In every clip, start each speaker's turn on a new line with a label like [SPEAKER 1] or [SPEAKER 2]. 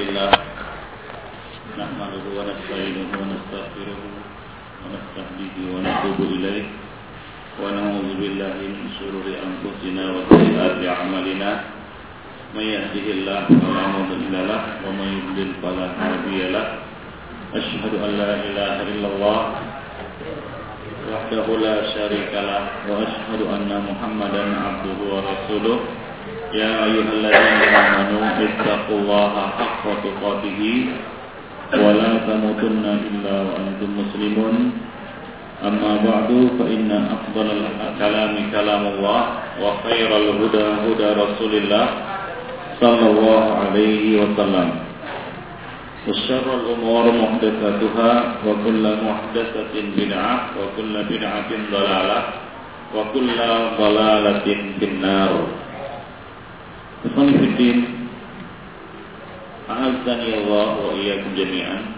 [SPEAKER 1] لله نحمده ونستعينه ونستغفره ونستهديه ونتوب إليه ونعوذ بالله من شرور أنفسنا وسيئات أعمالنا من يهده الله فلا مضل له ومن يضلل فلا هادي له أشهد أن لا إله إلا الله وحده لا شريك له وأشهد أن محمدا عبده ورسوله يا أيها الذين آمنوا اتقوا الله حق تقاته ولا تموتن إلا وأنتم مسلمون أما بعد فإن أفضل الكلام كلام الله وخير الهدى هدى رسول الله صلى الله عليه وسلم وشر الأمور محدثاتها وكل محدثة بدعة وكل بدعة ضلالة وكل ضلالة في النار Ikhwan Fiddin Allah wa iyyakum jami'an.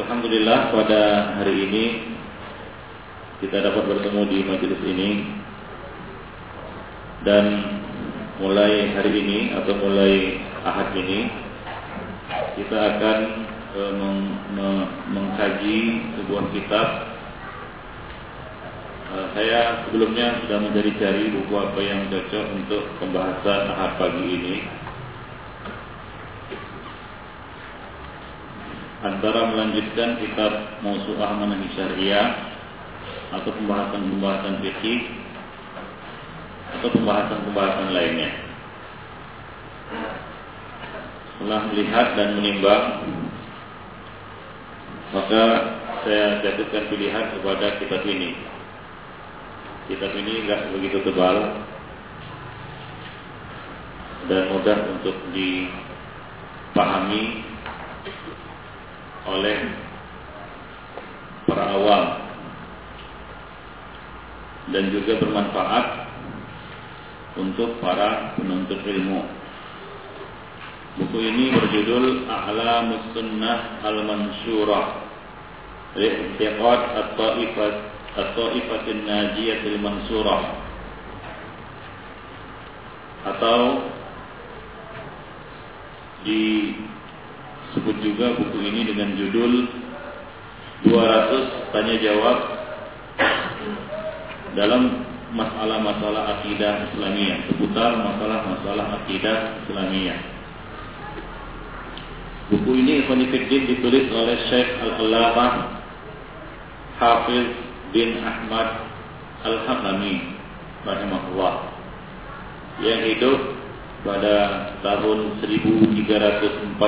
[SPEAKER 1] Alhamdulillah pada hari ini kita dapat bertemu di majelis ini. Dan mulai hari ini atau mulai ahad ini kita akan e, meng, me, mengkaji sebuah kitab saya sebelumnya sudah mencari-cari buku apa yang cocok untuk pembahasan ahad pagi ini. Antara melanjutkan kitab Musu'ah Manahi Syariah atau pembahasan-pembahasan fikih atau pembahasan-pembahasan lainnya. Setelah melihat dan menimbang, maka saya jatuhkan pilihan kepada kitab ini Kitab ini nggak begitu tebal dan mudah untuk dipahami oleh para awam dan juga bermanfaat untuk para penuntut ilmu. Buku ini berjudul A'lamus Sunnah Al-Mansyurah Li'tiqad At-Ta'ifat At-Ta'ifatin Najiyatil Mansurah atau disebut juga buku ini dengan judul 200 tanya jawab dalam masalah-masalah akidah Islamiyah seputar masalah-masalah akidah Islamiyah. Buku ini ditulis oleh Syekh Al-Allamah Hafiz bin Ahmad Al-Hakami rahimahullah yang hidup pada tahun 1342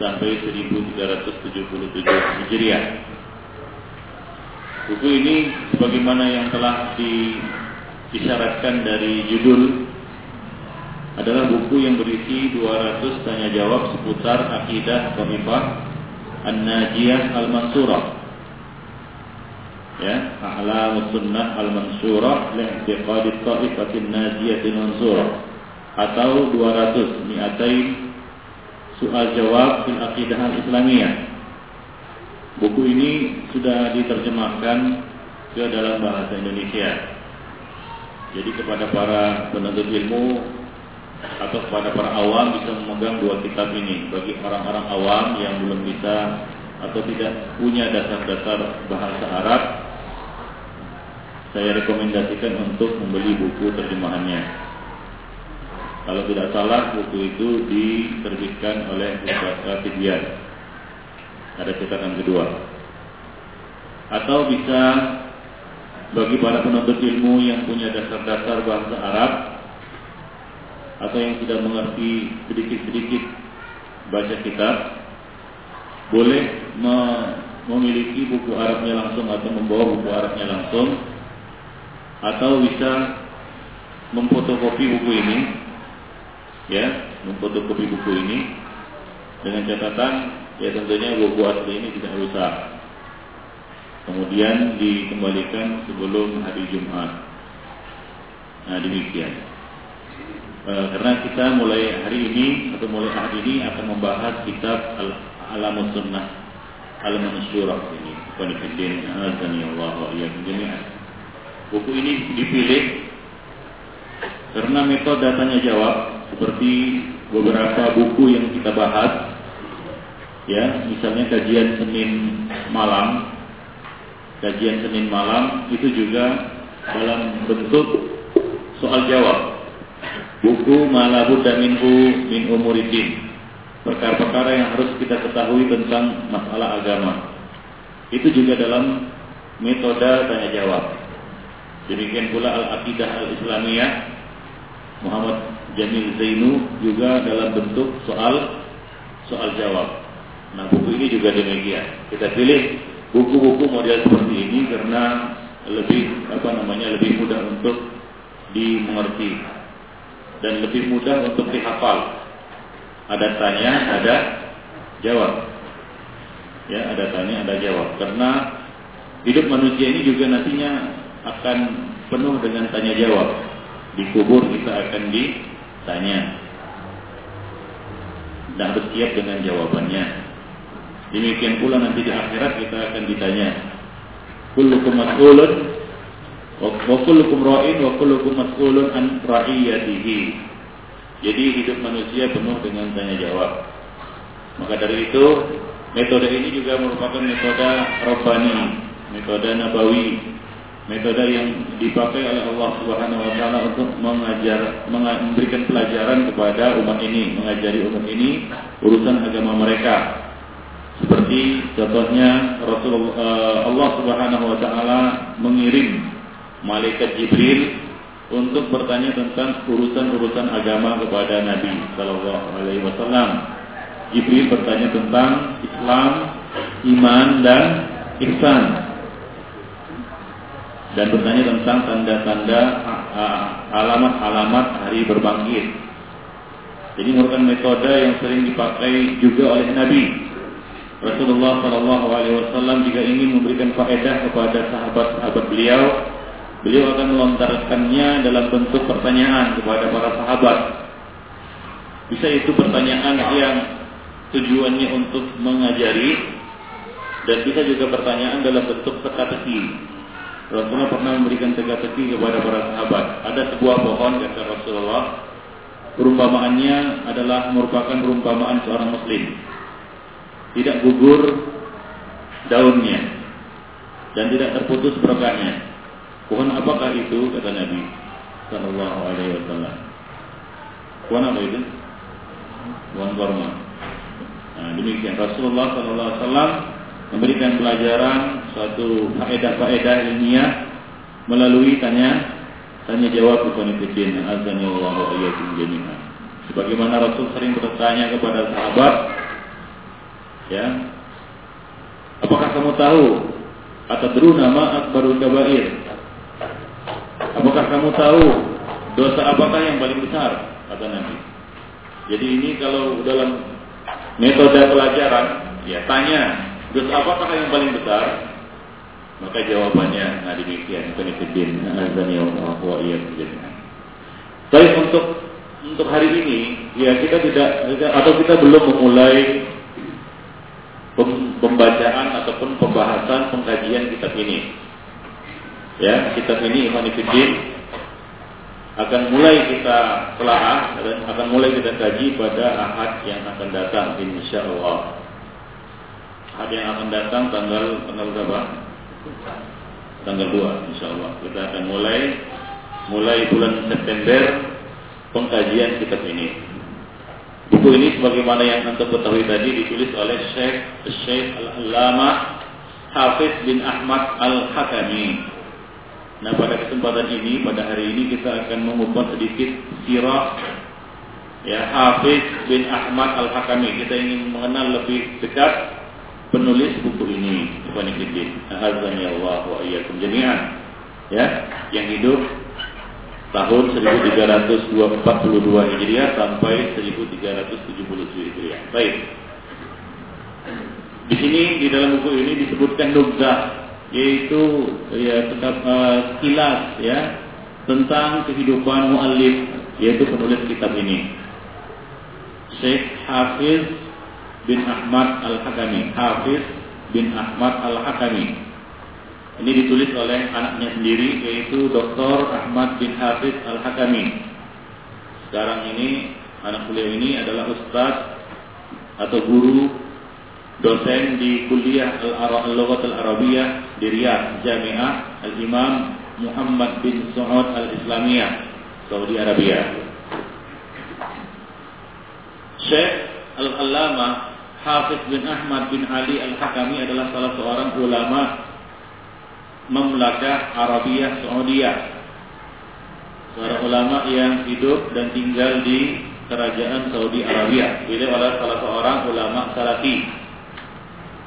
[SPEAKER 1] sampai 1377 Hijriah. Buku ini sebagaimana yang telah disyaratkan dari judul adalah buku yang berisi 200 tanya jawab seputar akidah Qamifah An-Najiyah Al-Mansurah ya a'lam sunnah al-mansurah li'tiqad ta'ifatin najiyatin mansurah. Atau 200 mi'atain soal jawab fil aqidah al-islamiyah. Buku ini sudah diterjemahkan ke dalam bahasa Indonesia. Jadi kepada para penuntut ilmu atau kepada para awam bisa memegang dua kitab ini. Bagi orang-orang awam yang belum bisa atau tidak punya dasar-dasar bahasa Arab saya rekomendasikan untuk membeli buku terjemahannya. Kalau tidak salah, buku itu diterbitkan oleh Pustaka Fidyan. Ada cetakan kedua. Atau bisa bagi para penuntut ilmu yang punya dasar-dasar bahasa Arab atau yang tidak mengerti sedikit-sedikit baca kitab, boleh memiliki buku Arabnya langsung atau membawa buku Arabnya langsung atau bisa memfotokopi buku ini ya memfotokopi buku ini dengan catatan ya tentunya buku asli ini tidak rusak. Kemudian dikembalikan sebelum hari Jumat. Nah demikian. E, karena kita mulai hari ini atau mulai hari ini akan membahas kitab Al-Alamus Sunnah Al-Mansyurah ini. Qanifidin Azani Allah wa jami'an Buku ini dipilih karena metode tanya jawab seperti beberapa buku yang kita bahas ya. Misalnya kajian Senin malam. Kajian Senin malam itu juga dalam bentuk soal jawab. Buku Malabud dan Minhu min Umuridin perkara-perkara yang harus kita ketahui tentang masalah agama. Itu juga dalam metode tanya jawab demikian pula Al-Aqidah Al-Islamiyah Muhammad Jamil Zainu juga dalam bentuk soal soal jawab Nah buku ini juga demikian. Kita pilih buku-buku model seperti ini karena lebih apa namanya lebih mudah untuk dimengerti dan lebih mudah untuk dihafal. Ada tanya, ada jawab. Ya, ada tanya, ada jawab. Karena hidup manusia ini juga nantinya akan penuh dengan tanya jawab. Di kubur kita akan ditanya dan harus siap dengan jawabannya. Demikian pula nanti di akhirat kita akan ditanya. Kullukum mas'ulun wa kullukum ra'in wa kullukum mas'ulun an ra'iyatihi. Jadi hidup manusia penuh dengan tanya jawab. Maka dari itu metode ini juga merupakan metode robbani, metode nabawi, metode yang dipakai oleh Allah Subhanahu wa taala untuk mengajar memberikan pelajaran kepada umat ini, mengajari umat ini urusan agama mereka seperti contohnya Rasulullah eh, Allah Subhanahu wa taala mengirim malaikat Jibril untuk bertanya tentang urusan-urusan agama kepada Nabi sallallahu alaihi wasallam. Jibril bertanya tentang Islam, iman dan ihsan. Dan bertanya tentang tanda-tanda alamat-alamat hari berbangkit. Jadi merupakan metode yang sering dipakai juga oleh Nabi Rasulullah Shallallahu Alaihi jika ingin memberikan faedah kepada sahabat-sahabat beliau, beliau akan melontarkannya dalam bentuk pertanyaan kepada para sahabat. Bisa itu pertanyaan yang tujuannya untuk mengajari dan bisa juga pertanyaan dalam bentuk teka-teki. Rasulullah pernah memberikan teka-teki kepada para sahabat. Ada sebuah pohon kata Rasulullah, perumpamaannya adalah merupakan perumpamaan seorang muslim tidak gugur daunnya dan tidak terputus berkahnya. Pohon apakah itu kata Nabi Sallallahu Alaihi Wasallam? Pohon apa itu? Pohon korma. Nah, demikian Rasulullah Sallallahu Alaihi Wasallam memberikan pelajaran suatu faedah-faedah ilmiah melalui tanya tanya jawab kepada Fitin azan Allah wa Sebagaimana Rasul sering bertanya kepada sahabat Ya. Apakah kamu tahu atau dulu nama akbarul kabair? Apakah kamu tahu dosa apakah yang paling besar? Kata Nabi. Jadi ini kalau dalam metode pelajaran, ya tanya dosa apakah yang paling besar? Maka jawabannya nah demikian. Konfidin. Azani Allah wa Tapi untuk untuk hari ini, ya kita tidak atau kita belum memulai pembacaan ataupun pembahasan pengkajian kitab ini. Ya, kitab ini Imanifidin akan mulai kita telah dan akan mulai kita kaji pada ahad yang akan datang insya Ahad yang akan datang tanggal tanggal berapa? Tanggal 2 insya Allah. Kita akan mulai mulai bulan September pengkajian kitab ini. Buku ini sebagaimana yang anda ketahui tadi ditulis oleh Syekh Syekh Al-Allamah Hafiz bin Ahmad Al-Hakami. Nah pada kesempatan ini, pada hari ini kita akan mengupas sedikit sirah ya Hafiz bin Ahmad Al-Hakami. Kita ingin mengenal lebih dekat penulis buku ini. Azan ya Allah wa iyyakum jami'an. Ya, yang hidup tahun 1342 Hijriah sampai 1377 Hijriah. Baik. Di sini di dalam buku ini disebutkan nubzah yaitu ya tetap uh, kilas ya tentang kehidupan muallif yaitu penulis kitab ini. Syekh Hafiz bin Ahmad Al-Hakami. Hafiz bin Ahmad Al-Hakami ini ditulis oleh anaknya sendiri yaitu Dr. Ahmad bin Hafiz Al-Hakami. Sekarang ini Anak beliau ini adalah ustaz atau guru dosen di kuliah Al-Lughat Al-Arabiyah di Riyadh, Jami'ah Al-Imam Muhammad bin Saud Al-Islamiyah, Saudi Arabia. Syekh Al-Allamah Hafiz bin Ahmad bin Ali Al-Hakami adalah salah seorang ulama Mamlakah Arabiyah Saudiyah. Seorang ulama yang hidup dan tinggal di kerajaan Saudi Arabia. Beliau adalah salah seorang ulama salafi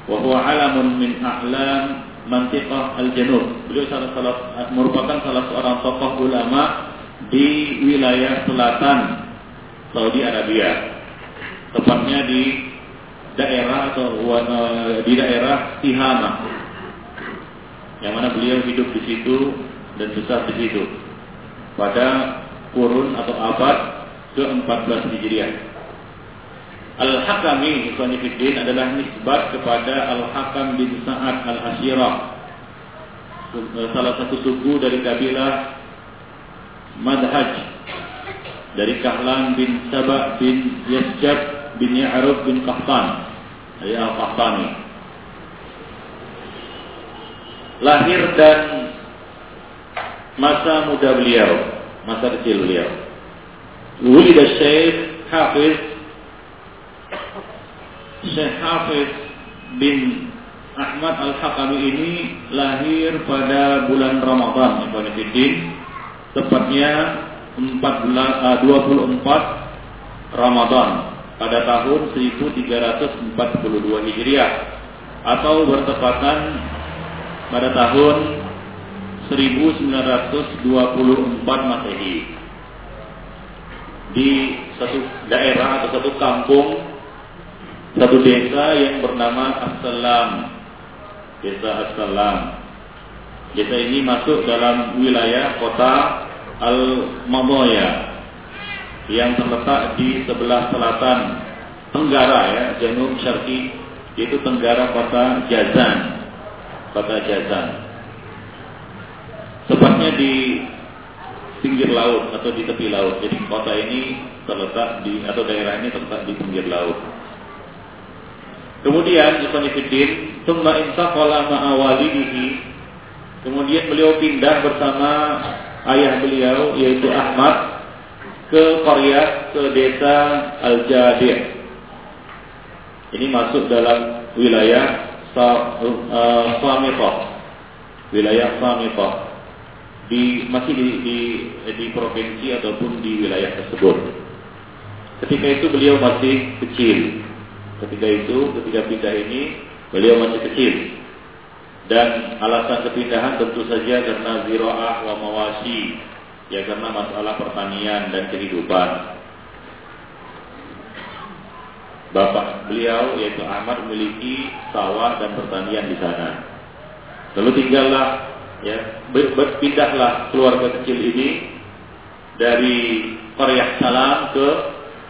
[SPEAKER 1] wa huwa alamun min a'lam mantiqah al-janub. Beliau salah, salah, merupakan salah seorang tokoh ulama di wilayah selatan Saudi Arabia. Tepatnya di daerah atau di daerah Tihama. Yang mana beliau hidup di situ dan besar di situ. Pada kurun atau abad ke-14 Hijriah. Al-Hakami Ikhwanifiddin adalah nisbat kepada Al-Hakam bin Sa'ad Al-Asyirah Salah satu suku dari kabilah Madhaj Dari Kahlan bin Sabah bin Yasjab bin Ya'rub bin Qahtan. Dari Al-Qahtani. Lahir dan masa muda beliau Masa kecil beliau. Wulida Syekh Hafiz Syekh Hafiz bin Ahmad Al-Hakami ini lahir pada bulan Ramadan Ibn tepatnya 24 Ramadan pada tahun 1342 Hijriah atau bertepatan pada tahun 1924 Masehi di satu daerah atau satu kampung satu desa yang bernama Assalam. Desa Assalam. Desa ini masuk dalam wilayah kota Al-Mamoya yang terletak di sebelah selatan tenggara ya, Janub Syarqi yaitu tenggara kota Jazan. Kota Jazan. Tepatnya di pinggir laut atau di tepi laut. Jadi kota ini terletak di atau daerah ini terletak di pinggir laut. Kemudian Ikhwanifiddin Tumma intaqala ma'awalidihi Kemudian beliau pindah bersama ayah beliau yaitu Ahmad ke Korea ke desa Al-Jadir. Ini masuk dalam wilayah Samitah. Wilayah Samitah. Di masih di, di di provinsi ataupun di wilayah tersebut. Ketika itu beliau masih kecil. Ketika itu, ketika pindah ini, beliau masih kecil. Dan alasan kepindahan tentu saja karena ziro'ah wa mawasi. Ya karena masalah pertanian dan kehidupan. Bapak beliau yaitu Ahmad memiliki sawah dan pertanian di sana. Lalu tinggallah ya berpindahlah keluarga kecil ini dari Korea Salam ke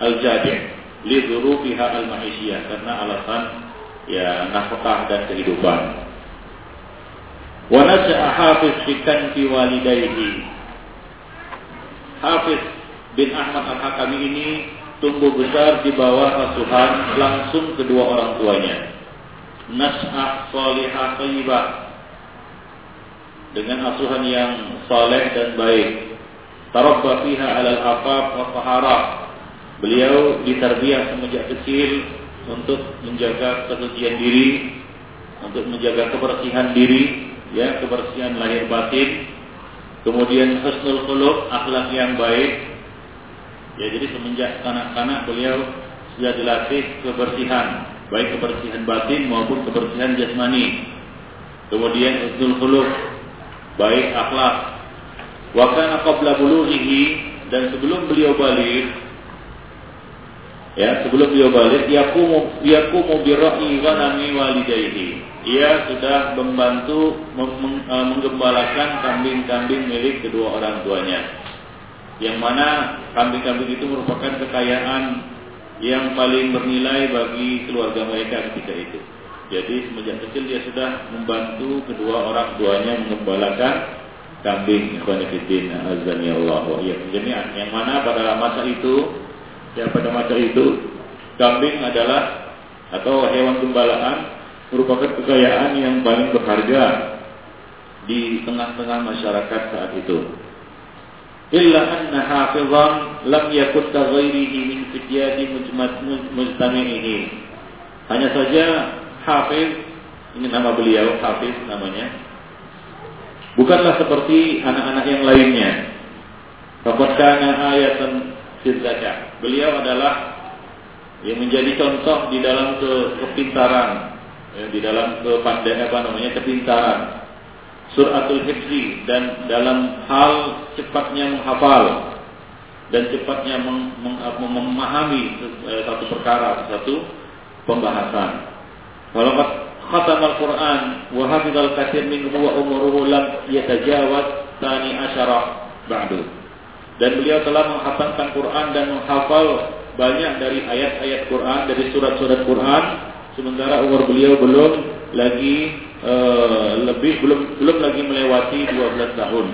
[SPEAKER 1] Al-Jadid lidzurufiha al-ma'isyah karena alasan ya nafkah dan kehidupan. Wa kanfi walidayhi. Hafiz bin Ahmad Al-Hakami ini tumbuh besar di bawah asuhan langsung kedua orang tuanya. Nas'ah salihah thayyibah dengan asuhan yang saleh dan baik. Tarabba fiha alal afaf wa taharah Beliau ditarbiyah semenjak kecil untuk menjaga kesucian diri, untuk menjaga kebersihan diri, ya kebersihan lahir batin, kemudian husnul khuluq, akhlak yang baik. Ya jadi semenjak kanak-kanak beliau sudah dilatih kebersihan, baik kebersihan batin maupun kebersihan jasmani. Kemudian husnul khuluq, baik akhlak. Wa kana qabla bulughihi dan sebelum beliau balik Ya, sebelum beliau balik, yakumu yakumu bi ra'i ghanami walidayhi. Ia sudah membantu meng, e, menggembalakan kambing-kambing milik kedua orang tuanya. Yang mana kambing-kambing itu merupakan kekayaan yang paling bernilai bagi keluarga mereka ketika itu. Jadi semenjak kecil dia sudah membantu kedua orang tuanya menggembalakan kambing ikhwan fillah wa jalla. Yang mana pada masa itu Ya pada masa itu kambing adalah atau hewan gembalaan merupakan kekayaan yang paling berharga di tengah-tengah masyarakat saat itu. Illa anna hafizan lam yakun ka ghairihi min fityati mujtami'ihi. Hanya saja hafiz ini nama beliau hafiz namanya. Bukanlah seperti anak-anak yang lainnya. Faqad kana ayatan fil Beliau adalah yang menjadi contoh di dalam ke, kepintaran, ya, di dalam kepandaian apa namanya kepintaran. Suratul Hifzi dan dalam hal cepatnya menghafal dan cepatnya meng, meng, memahami eh, satu perkara, satu pembahasan. Kalau khatam Al-Quran wa hafizal katsir minhu wa umuruhu lam yatajawaz tani asyara ba'du. Dan beliau telah menghatamkan Quran dan menghafal banyak dari ayat-ayat Quran, dari surat-surat Quran, sementara umur beliau belum lagi uh, lebih belum belum lagi melewati 12 tahun.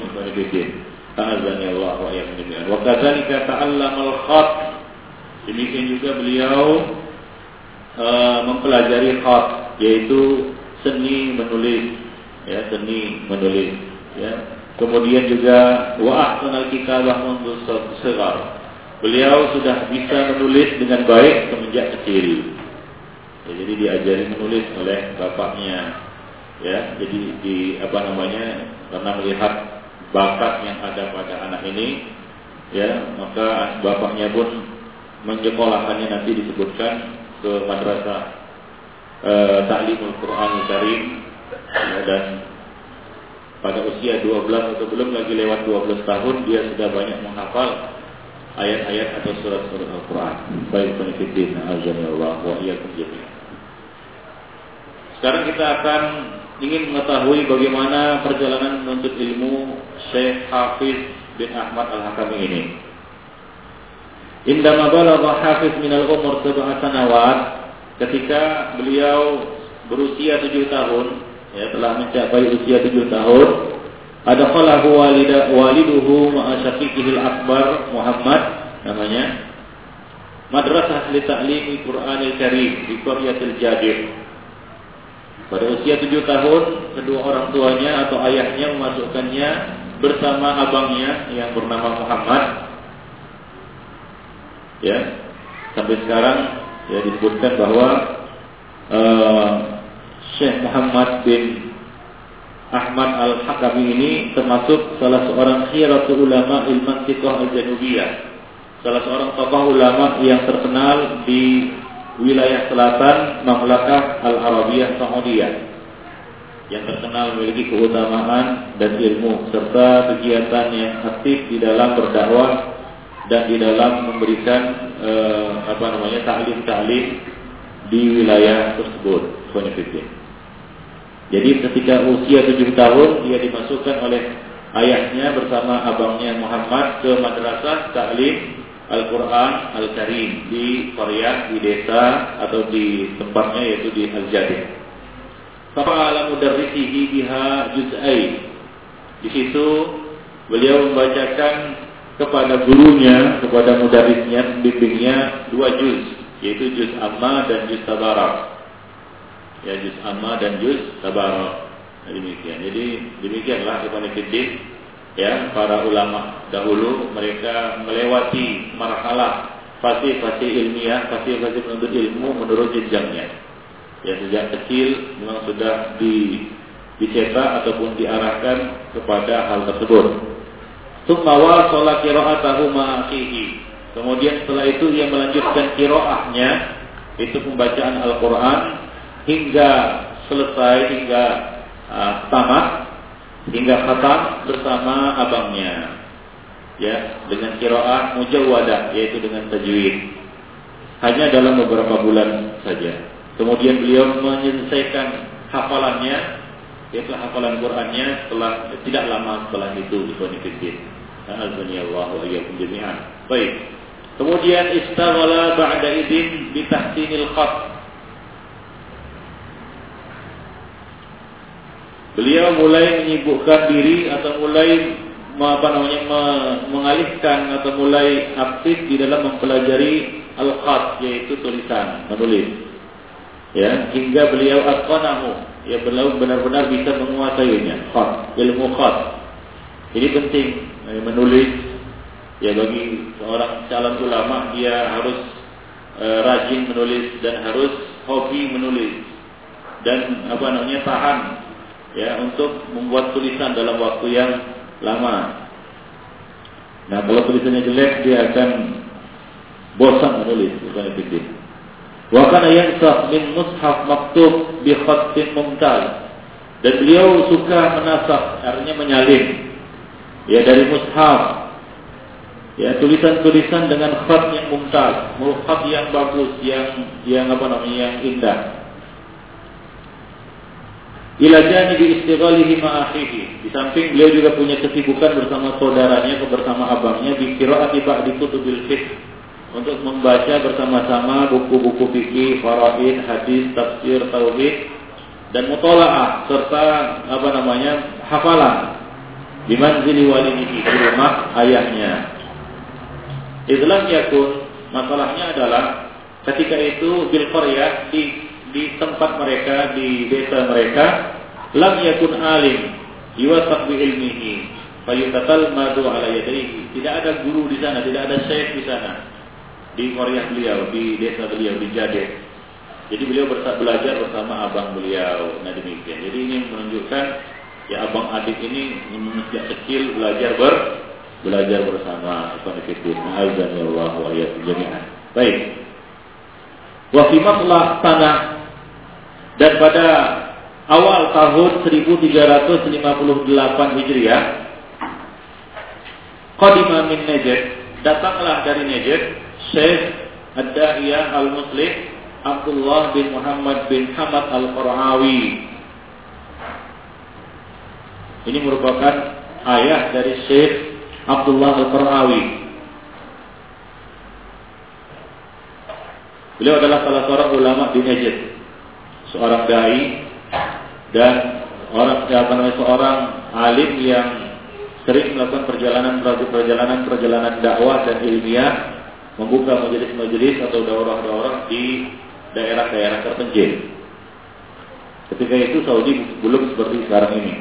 [SPEAKER 1] Azani Allah wa iyyakum Wa kadzalika ta'allama al-khat. Demikian juga beliau uh, mempelajari khat yaitu seni menulis. Ya seni menulis. Ya kemudian juga wa ahsanal kitabah mundu Beliau sudah bisa menulis dengan baik semenjak kecil. Ya, jadi diajari menulis oleh bapaknya. Ya, jadi di apa namanya karena melihat bakat yang ada pada anak ini, ya maka bapaknya pun menyekolahkannya nanti disebutkan ke madrasah e, Ta'limul Quran Karim ya, dan pada usia 12 atau belum lagi lewat 12 tahun dia sudah banyak menghafal ayat-ayat atau surat-surat Al-Quran. Baik penifidin, Allah wa iyyakum. Sekarang kita akan ingin mengetahui bagaimana perjalanan menuntut ilmu Syekh Hafiz bin Ahmad Al-Hakami ini. Indama balagha Hafiz min al-umur sab'a sanawat ketika beliau berusia tujuh tahun ya telah mencapai usia tujuh tahun Adakhalahu walida waliduhu ma'a syaqiqihil akbar Muhammad namanya Madrasah li ta'limi Qur'anil Karim di Qaryatil Jadir. Pada usia tujuh tahun, kedua orang tuanya atau ayahnya memasukkannya bersama abangnya yang bernama Muhammad. Ya, sampai sekarang ya disebutkan bahwa uh, Syekh Muhammad bin Ahmad Al-Hakami ini termasuk salah seorang khiratul ulama ilman tiqah al-janubiyah. Salah seorang tokoh ulama yang terkenal di wilayah selatan Mamlakah Al-Arabiyah Saudiyah yang terkenal memiliki keutamaan dan ilmu serta kegiatan yang aktif di dalam berdakwah dan di dalam memberikan eh, apa namanya taklim-taklim di wilayah tersebut. Jadi ketika usia tujuh tahun dia dimasukkan oleh ayahnya bersama abangnya Muhammad ke madrasah taklim Al-Quran Al-Karim di Korea, di desa atau di tempatnya yaitu di Al-Jadid. Fa'ala mudarrisihi biha juz'ai. Di situ beliau membacakan kepada gurunya, kepada mudarrisnya, pembimbingnya dua juz, yaitu juz amma dan juz tabarak ya juz amma dan juz tabarok. Nah, demikian. Jadi demikianlah Ibnu Fiddin ya para ulama dahulu mereka melewati marhalah fase-fase ilmiah, fase-fase menuntut ilmu menurut jenjangnya. Ya sejak kecil memang sudah di dicetak ataupun diarahkan kepada hal tersebut. Summa sholat qira'atahu ma'akhihi. Kemudian setelah itu ia melanjutkan kiroahnya itu pembacaan Al-Qur'an hingga selesai hingga uh, tamat hingga khatam bersama abangnya. Ya dengan kiroah mujawwadah yaitu dengan tajwid. Hanya dalam beberapa bulan saja. Kemudian beliau menyelesaikan hafalannya yaitu hafalan Qur'annya setelah tidak lama setelah itu wa iyyakum jami'an. Baik kemudian istaghala ba'da idin bi tahsinil khat Beliau mulai menyibukkan diri atau mulai apa namanya mengalihkan atau mulai aktif di dalam mempelajari al-khat yaitu tulisan menulis. Ya hingga beliau atqanahu ya beliau benar-benar bisa menguasainya. Khat ilmu khat ini penting ya, menulis ya bagi seorang calon ulama dia harus e, rajin menulis dan harus hobi menulis dan apa namanya tahan ya untuk membuat tulisan dalam waktu yang lama. Nah kalau tulisannya jelek dia akan bosan menulis bukan itu. Wa kana yansakh min mushaf maktub bi khatin mumtaz. Dan beliau suka menasakh, artinya menyalin. Ya dari mushaf. Ya tulisan-tulisan dengan khat yang mumtaz, khat yang bagus, yang yang apa namanya yang indah. Ila janibi istighalihi ma'akhihi. Di samping beliau juga punya kesibukan bersama saudaranya, bersama abangnya di qiraati ba'di kutubil fiqh untuk membaca bersama-sama buku-buku fikih, faraid, hadis, tafsir, tauhid dan mutolaah serta apa namanya hafalan di manzili walidihi di rumah ayahnya. Islam yakun masalahnya adalah ketika itu bil qaryah di di tempat mereka di desa mereka lam yakun alim yuwasaq bi ilmihi fayutatal madu ala yadayhi tidak ada guru di sana tidak ada syekh di sana di Korea beliau, di desa beliau, di Jadeh. Jadi beliau belajar bersama abang beliau. Nah demikian. Jadi ini menunjukkan ya abang adik ini sejak kecil belajar ber belajar bersama. Azan ya Allah wa jami'an. Baik. Wa fi tanah dan pada awal tahun 1358 Hijriah Qadima min Najd datanglah dari Najd Syekh Ad-Da'iyah Al-Muslih Abdullah bin Muhammad bin Hamad Al-Qurawi. Ini merupakan ayah dari Syekh Abdullah Al-Qurawi. Beliau adalah salah seorang ulama di Najd. Seorang dai dan orang apa namanya seorang alim yang sering melakukan perjalanan perjalanan perjalanan dakwah dan ilmiah membuka majelis-majelis atau daurah-daurah di daerah-daerah terpencil. Ketika itu Saudi belum seperti sekarang ini.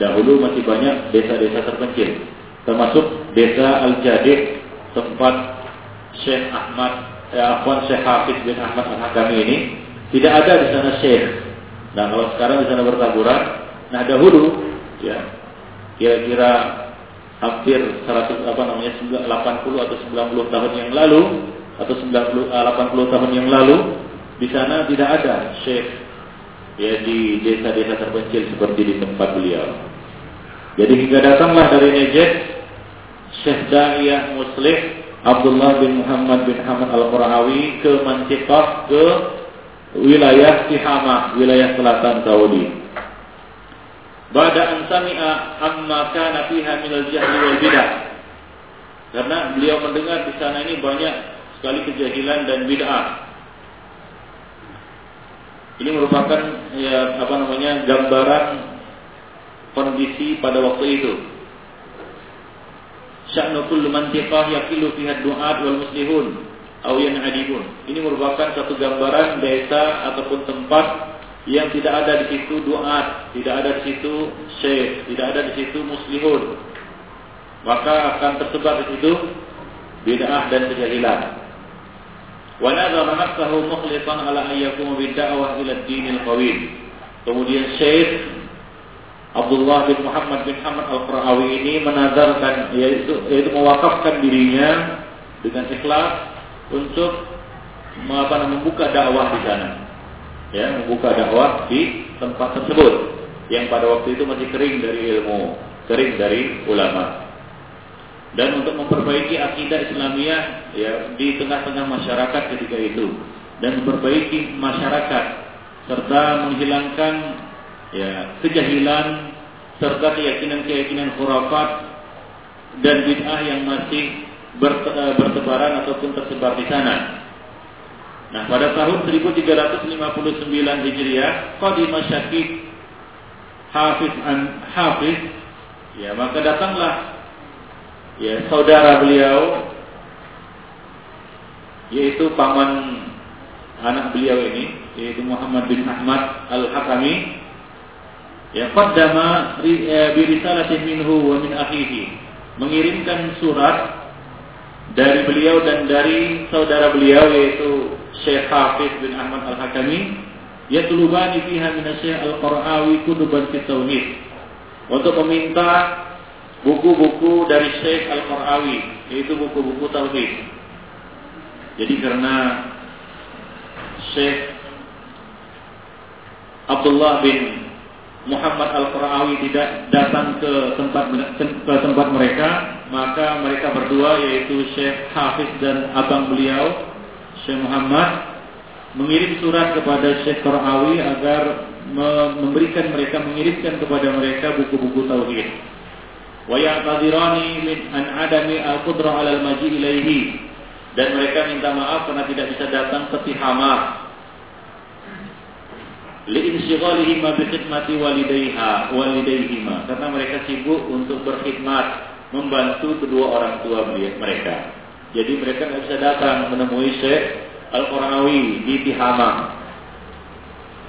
[SPEAKER 1] Dahulu masih banyak desa-desa terpencil, termasuk desa Al-Jadid tempat Syekh Ahmad ya Afwan Syekh Hafiz bin Ahmad Al-Hakami ini tidak ada di sana Syekh. Nah kalau sekarang di sana bertaburan, nah dahulu ya kira-kira hampir 100 apa namanya 80 atau 90 tahun yang lalu atau 90 80 eh, tahun yang lalu di sana tidak ada syekh ya di desa-desa terpencil seperti di tempat beliau. Jadi hingga datanglah dari Najd Syekh Da'iyah Muslim Abdullah bin Muhammad bin Hamad Al-Qurawi ke Mantiqah ke wilayah Tihama, wilayah selatan Saudi. Bada an sami'a amma kana fiha min al-jahli wal bidah. Karena beliau mendengar di sana ini banyak sekali kejahilan dan bid'ah. Ini merupakan ya apa namanya gambaran kondisi pada waktu itu. Sya'nu kullu mantiqah yaqilu fiha du'at wal muslihun aw yan'adibun. Ini merupakan satu gambaran desa ataupun tempat yang tidak ada di situ doa, tidak ada di situ syekh, tidak ada di situ muslihun. Maka akan tersebar di situ bid'ah dan kejahilan. Wa nadhara nafsahu mukhlishan ala ayyakum bid'awah ila dinil qawim. Kemudian Syekh Abdullah bin Muhammad bin Hamad Al-Qurawi ini menazarkan yaitu, yaitu mewakafkan dirinya dengan ikhlas untuk apa, membuka dakwah di sana ya membuka dakwah di tempat tersebut yang pada waktu itu masih kering dari ilmu, kering dari ulama. Dan untuk memperbaiki akidah Islamiyah ya di tengah-tengah masyarakat ketika itu dan memperbaiki masyarakat serta menghilangkan ya kejahilan serta keyakinan-keyakinan khurafat dan bid'ah yang masih bertebaran ataupun tersebar di sana. Nah, pada tahun 1359 Hijriah, qadima Syakib Hafiz an Hafiz Ya, maka datanglah ya saudara beliau yaitu paman anak beliau ini yaitu Muhammad bin Ahmad Al-Hakami ya qaddama ya, bi risalatin minhu wa min akhihi mengirimkan surat dari beliau dan dari saudara beliau yaitu Syekh Hafiz bin Ahmad Al-Hakami yatlubani fiha min Syekh Al-Qarawi kutuban fi untuk meminta buku-buku dari Syekh Al-Qarawi yaitu buku-buku tauhid jadi karena Syekh Abdullah bin Muhammad Al-Qarawi tidak datang ke tempat ke tempat mereka, maka mereka berdua yaitu Syekh Hafiz dan abang beliau Syekh Muhammad mengirim surat kepada Syekh Qarawi agar memberikan mereka mengirimkan kepada mereka buku-buku tauhid. Ya'tadirani min an adami al-qudrah 'ala al-maji ilaihi dan mereka minta maaf karena tidak bisa datang ke Tihamah liinsyighalihima bi walidayha walidayhima karena mereka sibuk untuk berkhidmat membantu kedua orang tua mereka. Jadi mereka tidak bisa datang menemui Syekh Al-Qurawi di Tihamah.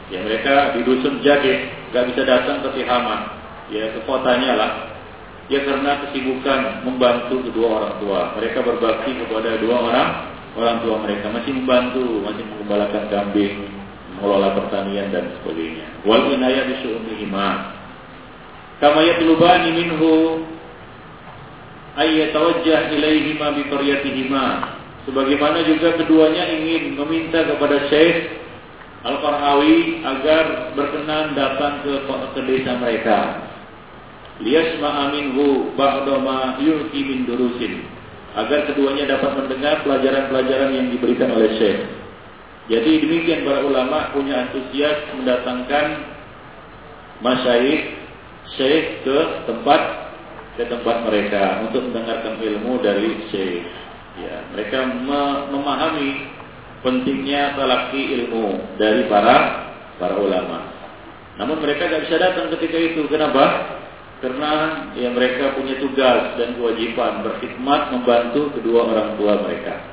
[SPEAKER 1] Ya mereka di dusun Jadid nggak bisa datang ke Tihamah. Ya ke kotanya lah Ya karena kesibukan membantu kedua orang tua. Mereka berbakti kepada dua orang orang tua mereka. Masih membantu, masih mengembalakan kambing, mengelola pertanian dan sebagainya. Wal inaya bisu'umihima. Kama yatlubani minhu ayyatawajjah ilaihima bi qaryatihima. Sebagaimana juga keduanya ingin meminta kepada Syekh Al-Qarhawi agar berkenan datang ke, ke desa mereka liyasma'a minhu ba'da ma yu'ti min durusin agar keduanya dapat mendengar pelajaran-pelajaran yang diberikan oleh Syekh. Jadi demikian para ulama punya antusias mendatangkan masyayikh Syekh ke tempat ke tempat mereka untuk mendengarkan ilmu dari Syekh. Ya, mereka memahami pentingnya talaki ilmu dari para para ulama. Namun mereka tidak bisa datang ketika itu. Kenapa? Karena ya mereka punya tugas dan kewajiban berkhidmat membantu kedua orang tua mereka.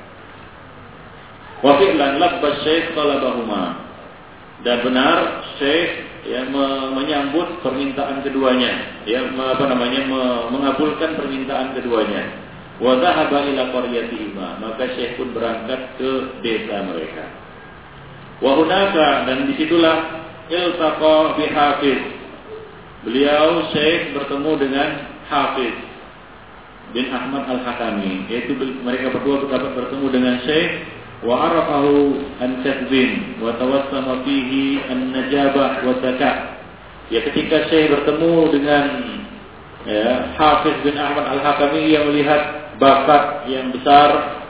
[SPEAKER 1] Wa fi'lan labbas syekh talabahuma. Dan benar Syekh ya me menyambut permintaan keduanya, ya apa namanya me mengabulkan permintaan keduanya. Wa dhahaba ila qaryatihima, maka Syekh pun berangkat ke desa mereka. Wa hunaka dan di situlah iltaqa bihafiz Beliau Syekh bertemu dengan Hafiz bin Ahmad Al-Hakami. Yaitu mereka berdua dapat bertemu dengan Syekh wa arafahu an kadbin wa tawassama fihi an najabah wa zakat. Ya ketika Syekh bertemu dengan ya, Hafiz bin Ahmad Al-Hakami yang melihat bakat yang besar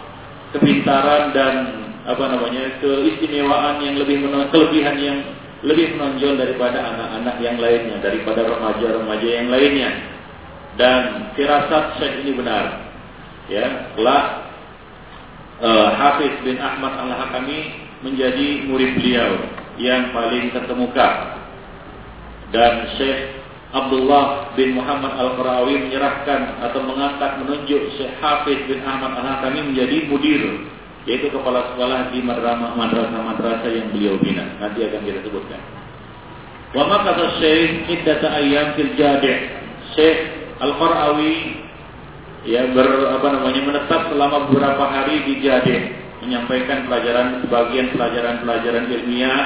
[SPEAKER 1] kepintaran dan apa namanya keistimewaan yang lebih kelebihan yang lebih menonjol daripada anak-anak yang lainnya, daripada remaja-remaja yang lainnya. Dan firasat Syekh ini benar. Ya, telah uh, Hafiz bin Ahmad Al-Hakami menjadi murid beliau yang paling terkemuka. Dan Syekh Abdullah bin Muhammad Al-Qarawi menyerahkan atau mengangkat menunjuk Syekh Hafiz bin Ahmad Al-Hakami menjadi mudir yaitu kepala sekolah di madrasah-madrasah yang beliau bina. Nanti akan kita sebutkan. Wa maqata Syekh iddata ayyam fil jadi' Syekh Al-Qarawi ya ber, apa namanya menetap selama beberapa hari di Jadi menyampaikan pelajaran sebagian pelajaran-pelajaran ilmiah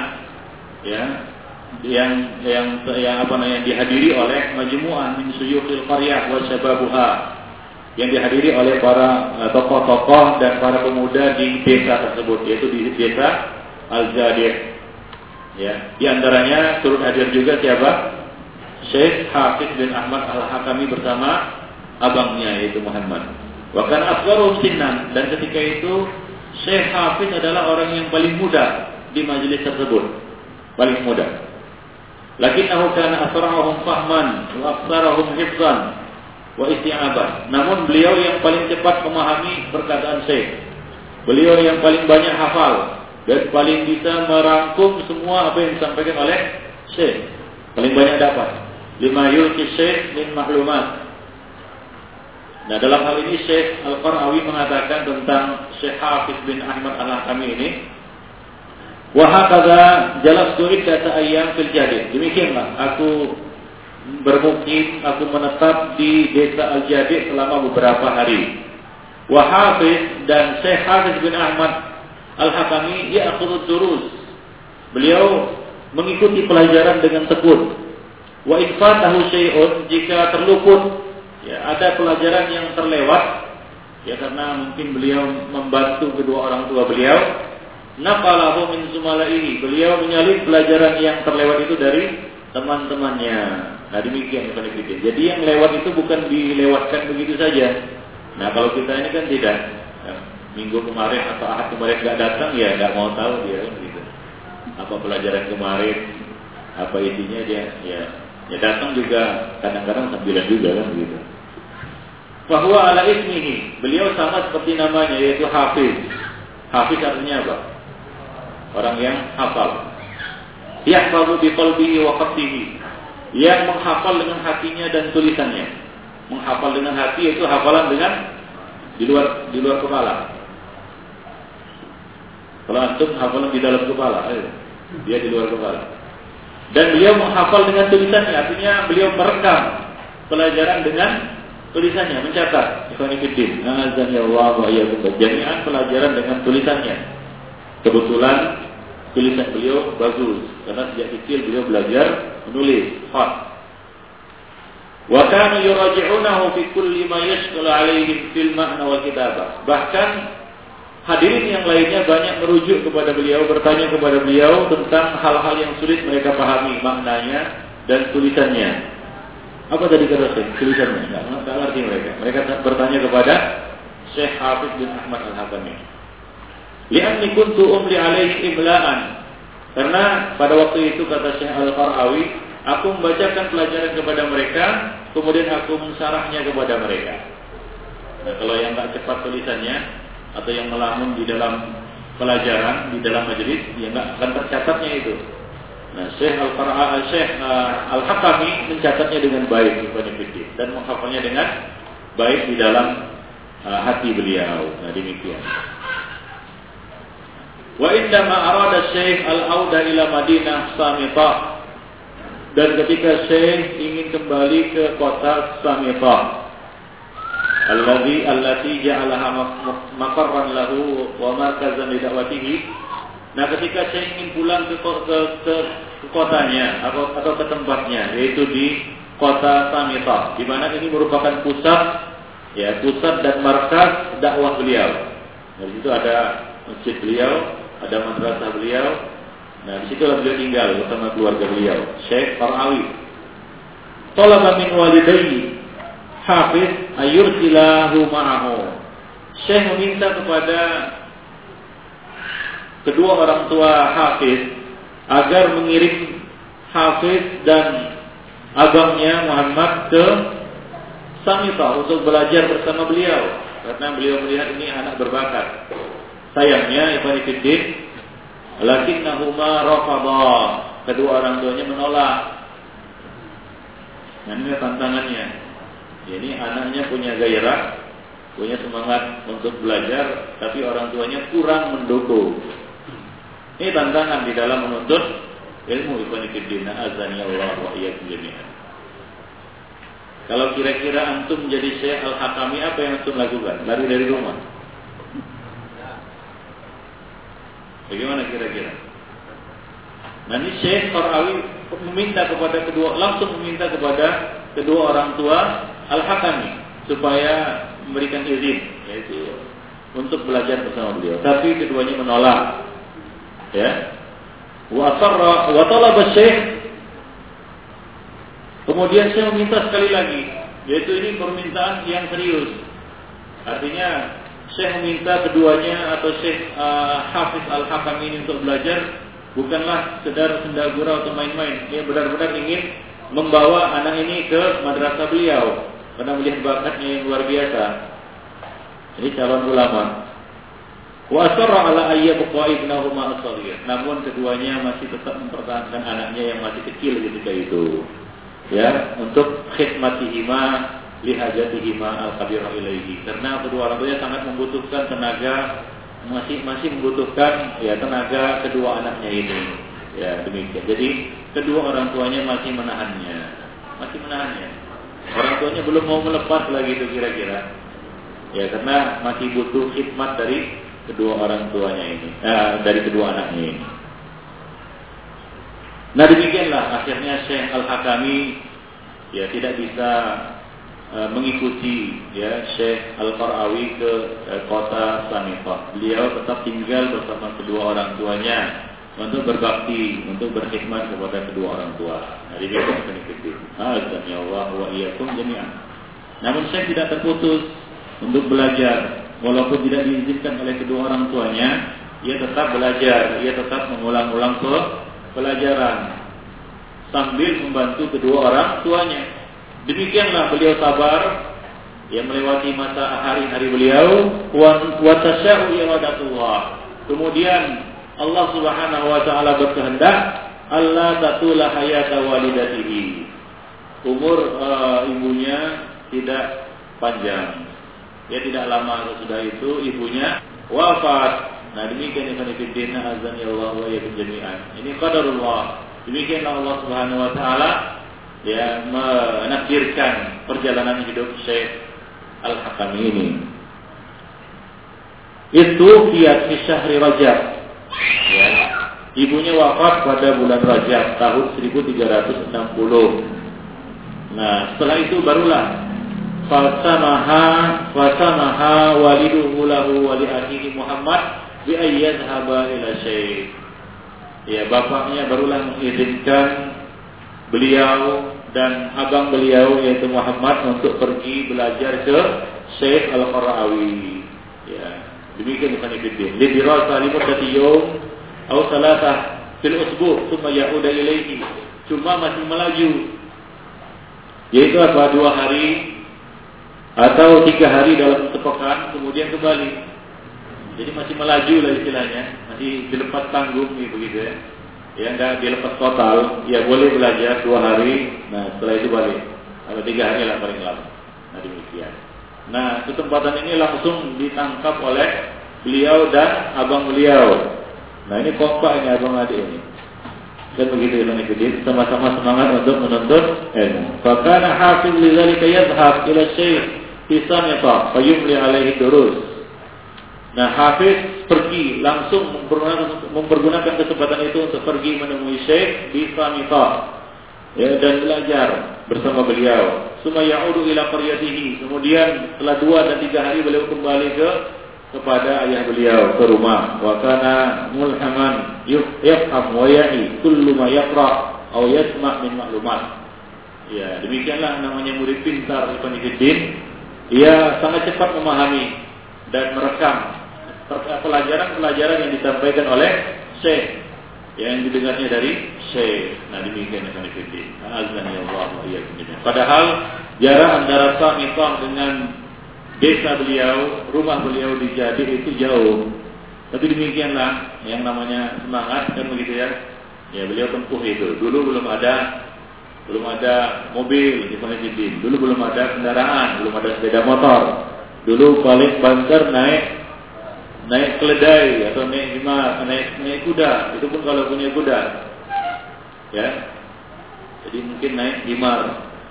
[SPEAKER 1] ya yang yang yang apa namanya dihadiri oleh majmu'ah min suyukhil qaryah wa syababuha yang dihadiri oleh para eh, tokoh-tokoh dan para pemuda di desa tersebut yaitu di desa Al-Jadir. Ya, di antaranya turut hadir juga siapa? Syekh Hafiz bin Ahmad Al-Hakami bersama abangnya yaitu Muhammad. Bahkan asgharum sinnan dan ketika itu Syekh Hafiz adalah orang yang paling muda di majelis tersebut. Paling muda. Lakinnahu kana asra'uhum fahman wa aktsarahum wa isti'abah. Namun beliau yang paling cepat memahami perkataan Syekh. Beliau yang paling banyak hafal dan paling bisa merangkum semua apa yang disampaikan oleh Syekh. Paling banyak dapat. Lima yulki Syekh min maklumat. Nah dalam hal ini Syekh Al-Qarawi mengatakan tentang Syekh Hafiz bin Ahmad Al-Hakami ini Wahakada jalas sulit data ayam fil. Demikianlah aku bermukim, aku menetap di desa Al-Jadi selama beberapa hari. Wahafiz dan Syekh Hafiz bin Ahmad Al-Hakami ia durus. Beliau mengikuti pelajaran dengan tekun. Wa infatahu syai'un jika terluput ya ada pelajaran yang terlewat ya karena mungkin beliau membantu kedua orang tua beliau Naqalahu min ini. Beliau menyalin pelajaran yang terlewat itu dari teman-temannya. Nah demikian Ibn Jadi yang lewat itu bukan dilewatkan begitu saja. Nah kalau kita ini kan tidak. Ya, minggu kemarin atau ahad kemarin nggak datang ya nggak mau tahu dia kan gitu. Apa pelajaran kemarin, apa isinya dia ya ya datang juga kadang-kadang sembilan juga kan begitu. Bahwa ala ismihi, beliau sama seperti namanya yaitu Hafiz. Hafiz artinya apa? orang yang hafal. Yahfazu bi qalbihi wa qasdihi. Yang menghafal dengan hatinya dan tulisannya. Menghafal dengan hati itu hafalan dengan di luar di luar kepala. Kalau antum hafalan di dalam kepala, ayo. dia di luar kepala. Dan beliau menghafal dengan tulisannya, artinya beliau merekam pelajaran dengan tulisannya, mencatat. Ikhwanifiddin, azan ya Allah wa Jami'an pelajaran dengan tulisannya. Kebetulan tulisan beliau bagus karena sejak kecil beliau belajar menulis khat. Wa kanu yuraji'unahu fi kulli ma yashghalu 'alaihim fil ma'na wal kitabah. Bahkan hadirin yang lainnya banyak merujuk kepada beliau, bertanya kepada beliau tentang hal-hal yang sulit mereka pahami maknanya dan tulisannya. Apa tadi kata Syekh? Tulisannya enggak ngerti mereka. Mereka bertanya kepada Syekh Hafiz bin Ahmad Al-Hakami. Lianni kuntu umli alaihi imla'an. Karena pada waktu itu kata Syekh Al-Qarawi, aku membacakan pelajaran kepada mereka, kemudian aku mensarahnya kepada mereka. Nah, kalau yang tak cepat tulisannya atau yang melamun di dalam pelajaran di dalam majelis, ya nggak akan tercatatnya itu. Nah, Syekh Al-Qarawi, Syekh uh, Al-Hakami mencatatnya dengan baik dan menghafalnya dengan baik di dalam uh, hati beliau. Nah, demikian. Wa indama arada Syekh al-auda ila Madinah Samitah. Dan ketika Syekh ingin kembali ke kota Samitah. Alladhi allati ja'alaha maqarran lahu wa markazan li da'watihi. Nah, ketika Syekh ingin pulang ke ke, ke, ke kotanya atau atau ke tempatnya yaitu di kota Samitah di mana ini merupakan pusat ya pusat dan markas dakwah beliau. Di situ ada masjid beliau, ada madrasah beliau. Nah, di situ beliau tinggal bersama keluarga beliau, Syekh Farawi. Talaba min walidayhi Hafiz ayursilahu ma'ahu. Syekh meminta kepada kedua orang tua Hafiz agar mengirim Hafiz dan abangnya Muhammad ke Samita untuk belajar bersama beliau karena beliau melihat ini anak berbakat. Sayangnya Ibn Fiddin Lakinnahuma rafadha. Kedua orang tuanya menolak. Nah ini tantangannya. Jadi anaknya punya gairah Punya semangat untuk belajar Tapi orang tuanya kurang mendukung. Ini tantangan di dalam menuntut ilmu Ibn Fiddin. Azani Allah wa jami'an. Kalau kira-kira antum jadi Syekh Al-Hakami Apa yang antum lakukan? Lari dari rumah Bagaimana kira-kira? Nah ini Syekh Qarawi meminta kepada kedua langsung meminta kepada kedua orang tua Al-Hakami supaya memberikan izin yaitu untuk belajar bersama beliau. Tapi keduanya menolak. Ya. Wa sarra wa talaba Syekh Kemudian saya meminta sekali lagi, yaitu ini permintaan yang serius. Artinya Syekh meminta keduanya atau Syekh uh, Hafiz Al-Hakam ini untuk belajar bukanlah sedar sendagura atau main-main. Dia benar-benar ingin membawa anak ini ke madrasah beliau karena melihat bakatnya yang luar biasa. Ini calon ulama. Wa ala ayyabqa ibnahuma as-saghir. Namun keduanya masih tetap mempertahankan anaknya yang masih kecil ketika itu. Ya, untuk khidmatihima lihajatihi al kabira ilaihi. Karena kedua orang tuanya sangat membutuhkan tenaga masih masih membutuhkan ya tenaga kedua anaknya ini. Ya demikian. Jadi kedua orang tuanya masih menahannya, masih menahannya. Orang tuanya belum mau melepas lagi itu kira-kira. Ya karena masih butuh khidmat dari kedua orang tuanya ini, eh, dari kedua anaknya ini. Nah demikianlah akhirnya Syekh Al-Hakami ya tidak bisa mengikuti ya Syekh Al-Qarawi ke uh, kota Sanifah. Beliau tetap tinggal bersama kedua orang tuanya untuk berbakti, untuk berkhidmat kepada kedua orang tua. Nah, ini akan mengikuti. ya Allah wa iyyakum jami'an. Namun Syekh tidak terputus untuk belajar walaupun tidak diizinkan oleh kedua orang tuanya, ia tetap belajar, ia tetap mengulang-ulang pelajaran sambil membantu kedua orang tuanya. Demikianlah beliau sabar yang melewati masa hari-hari beliau wa tasya'u iradatullah. Kemudian Allah Subhanahu wa taala berkehendak Allah tatula hayata walidatihi. Umur uh, ibunya tidak panjang. Ya tidak lama sesudah itu ibunya wafat. Nah demikian Fiddin azan ya Allah wa jami'an. Ini qadarullah. Demikianlah Allah Subhanahu wa taala ya menakdirkan perjalanan hidup Syekh Al-Hakami ini. Itu kiat syahri Rajab. Ya. Ibunya wafat pada bulan Rajab tahun 1360. Nah, setelah itu barulah fasamaha fasamaha waliduhu lahu wa li akhihi Muhammad bi ayyadhhaba ila syekh. Ya, bapaknya barulah mengizinkan beliau dan abang beliau yaitu Muhammad untuk pergi belajar ke Syekh Al-Qarawi. Ya, demikian bukan itu. Li dirasa li muddati yawm aw salatah fil usbu' thumma ya'uda ilaihi. Cuma masih melaju. Yaitu apa? Dua hari atau tiga hari dalam sepekan kemudian kembali jadi masih melaju lah istilahnya, masih dilepas tanggung gitu begitu ya. Ya enggak dilepas total, ya boleh belajar dua hari, nah setelah itu balik. Atau tiga hari lah paling lama. Nah demikian. Nah kesempatan ini langsung ditangkap oleh beliau dan abang beliau. Nah ini kompak ini abang adik ini. Dan begitu Ibn Ibn sama-sama semangat untuk menuntut ilmu. Fakana hafiz lidzalika yadhhab ila syekh fi sanata fayumli alaihi durus. Nah, Hafiz pergi langsung mempergunakan, kesempatan itu untuk pergi menemui Syekh di Samita ya, dan belajar bersama beliau. Sumayaudu ila qaryatihi. Kemudian setelah dua dan tiga hari beliau kembali ke kepada ayah beliau ke rumah. Wa kana mulhaman yafham wa ya'i kullu ma yaqra aw yasma' min maklumat. Ya, demikianlah namanya murid pintar Ibn Ia sangat cepat memahami dan merekam pelajaran-pelajaran yang disampaikan oleh Syekh yang didengarnya dari Syekh. Nah demikian yang kami Azan ya Padahal jarak antara Samitah dengan desa beliau, rumah beliau di Jadi itu jauh. Tapi demikianlah yang namanya semangat kan begitu ya. Ya beliau tempuh itu. Dulu belum ada belum ada mobil di. Dulu belum ada kendaraan, belum ada sepeda motor. Dulu paling banter naik naik keledai atau naik himar, naik naik kuda, itu pun kalau punya kuda. Ya. Jadi mungkin naik himar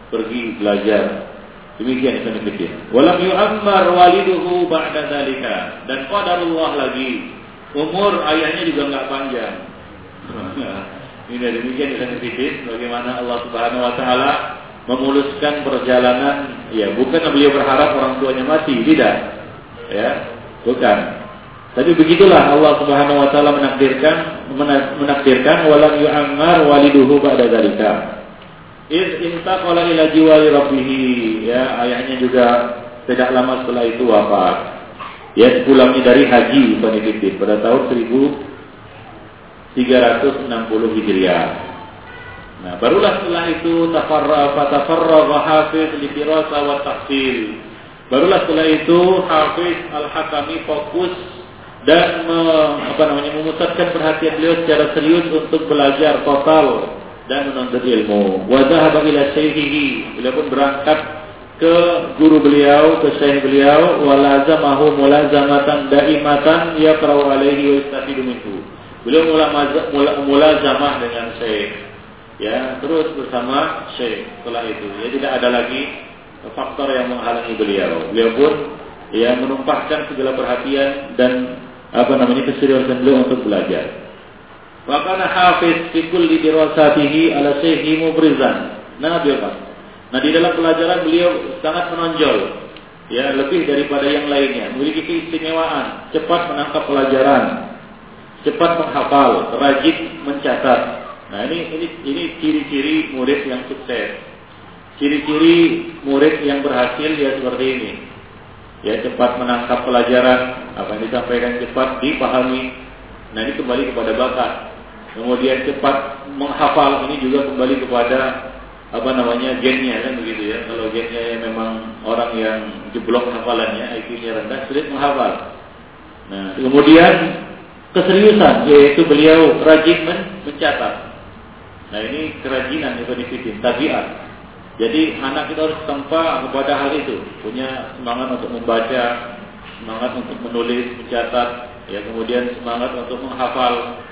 [SPEAKER 1] pergi belajar. Demikian itu fikir. Walam yu'ammar waliduhu ba'da dalika. Dan qadarullah lagi. Umur ayahnya juga enggak panjang. Ini demikian itu fikir bagaimana Allah Subhanahu wa taala memuluskan perjalanan ya bukan beliau berharap orang tuanya mati tidak ya bukan tapi begitulah Allah Subhanahu wa taala menakdirkan menakdirkan walam yu'ammar waliduhu ba'da dzalika. Iz intaqala ila jiwali rabbih ya ayahnya juga tidak lama setelah itu wafat. Ya pulangnya dari haji Fanifidin pada tahun 1360 Hijriah. Nah, barulah setelah itu tafarra fatafarra hafiz li dirasa wa tahsil. Barulah setelah itu Hafiz Al-Hakami fokus dan me, apa namanya memusatkan perhatian beliau secara serius untuk belajar total dan menuntut ilmu. Wajah ila syekhihi. Beliau pun berangkat ke guru beliau, ke syekh beliau, walazamahu mulazamatan daimatan yaqra'u alaihi wa yastafidu minhu. Beliau mula mula, mula dengan syekh. Ya, terus bersama syekh setelah itu. Ya tidak ada lagi faktor yang menghalangi beliau. Beliau pun ya menumpahkan segala perhatian dan apa namanya keseriusan beliau untuk belajar. Wa kana hafiz fi kulli dirasatihi ala syekhi mubrizan. Nah, beliau Nah di dalam pelajaran beliau sangat menonjol, ya lebih daripada yang lainnya, memiliki keistimewaan, cepat menangkap pelajaran, cepat menghafal, rajin mencatat. Nah ini ini ini ciri-ciri murid yang sukses, ciri-ciri murid yang berhasil ya seperti ini. Ya cepat menangkap pelajaran, apa yang disampaikan cepat dipahami. Nah ini kembali kepada bakat. Kemudian cepat menghafal ini juga kembali kepada apa namanya gennya kan begitu ya. Kalau gennya memang orang yang jeblok hafalannya, IQ-nya rendah, sulit menghafal. Nah, kemudian keseriusan yaitu beliau rajin men mencatat. Nah, ini kerajinan Ibn Fitin, tabiat. Jadi anak kita harus tanpa kepada hal itu, punya semangat untuk membaca, semangat untuk menulis, mencatat, ya kemudian semangat untuk menghafal.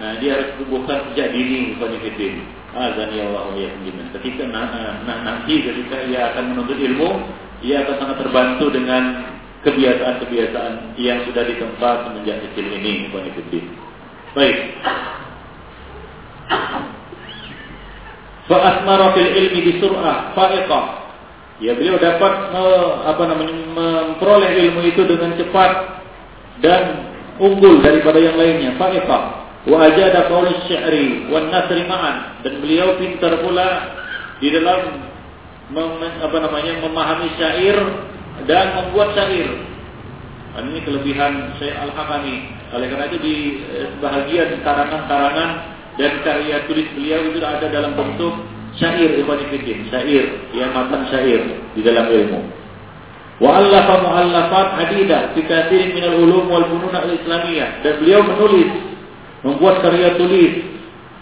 [SPEAKER 1] Nah, dia harus tumbuhkan sejak dini Ibn Fitin. Azan ya Allah ya Ketika nah, nah, nanti ketika ia akan menuntut ilmu, ia akan sangat terbantu dengan kebiasaan-kebiasaan yang sudah ditempa semenjak kecil ini, Baik. Fa'asmara fil ilmi bisur'ah fa'iqah. Ya beliau dapat me, apa namanya memperoleh ilmu itu dengan cepat dan unggul daripada yang lainnya. Fa'iqah wa ajada qaul syi'ri wan nasri ma'an dan beliau pintar pula di dalam mem, apa namanya memahami syair dan membuat syair. Ini kelebihan Syekh Al-Hakami. Oleh karena itu di eh, sebahagian karangan-karangan dan karya tulis beliau itu ada dalam bentuk syair ikhwanifidin, syair, yang matan syair di dalam ilmu. Wa allafa mu'allafat hadidah fi katsirin min al-ulum wal funun al-islamiyah dan beliau menulis membuat karya tulis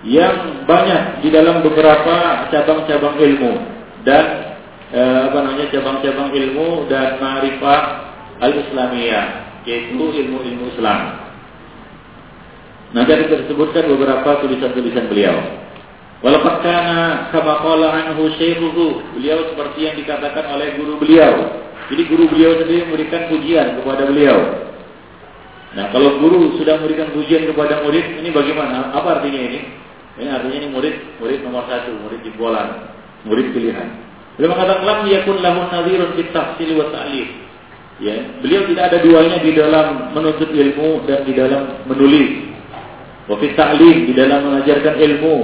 [SPEAKER 1] yang banyak di dalam beberapa cabang-cabang ilmu dan eh, apa namanya cabang-cabang ilmu dan ma'rifah al-islamiyah yaitu ilmu-ilmu Islam. Nanti akan disebutkan beberapa tulisan-tulisan beliau. Walaupun karena kama anhu beliau seperti yang dikatakan oleh guru beliau. Jadi guru beliau sendiri memberikan pujian kepada beliau. Nah, kalau guru sudah memberikan pujian kepada murid, ini bagaimana? Apa artinya ini? Ini artinya ini murid, murid nomor satu, murid jebolan, murid pilihan. Beliau mengatakan lam yakun lahu nadhirun fit tahsil wa ta'lim. Ya, beliau tidak ada duanya di dalam menuntut ilmu dan di dalam menulis. Wa fit ta'lim di dalam mengajarkan ilmu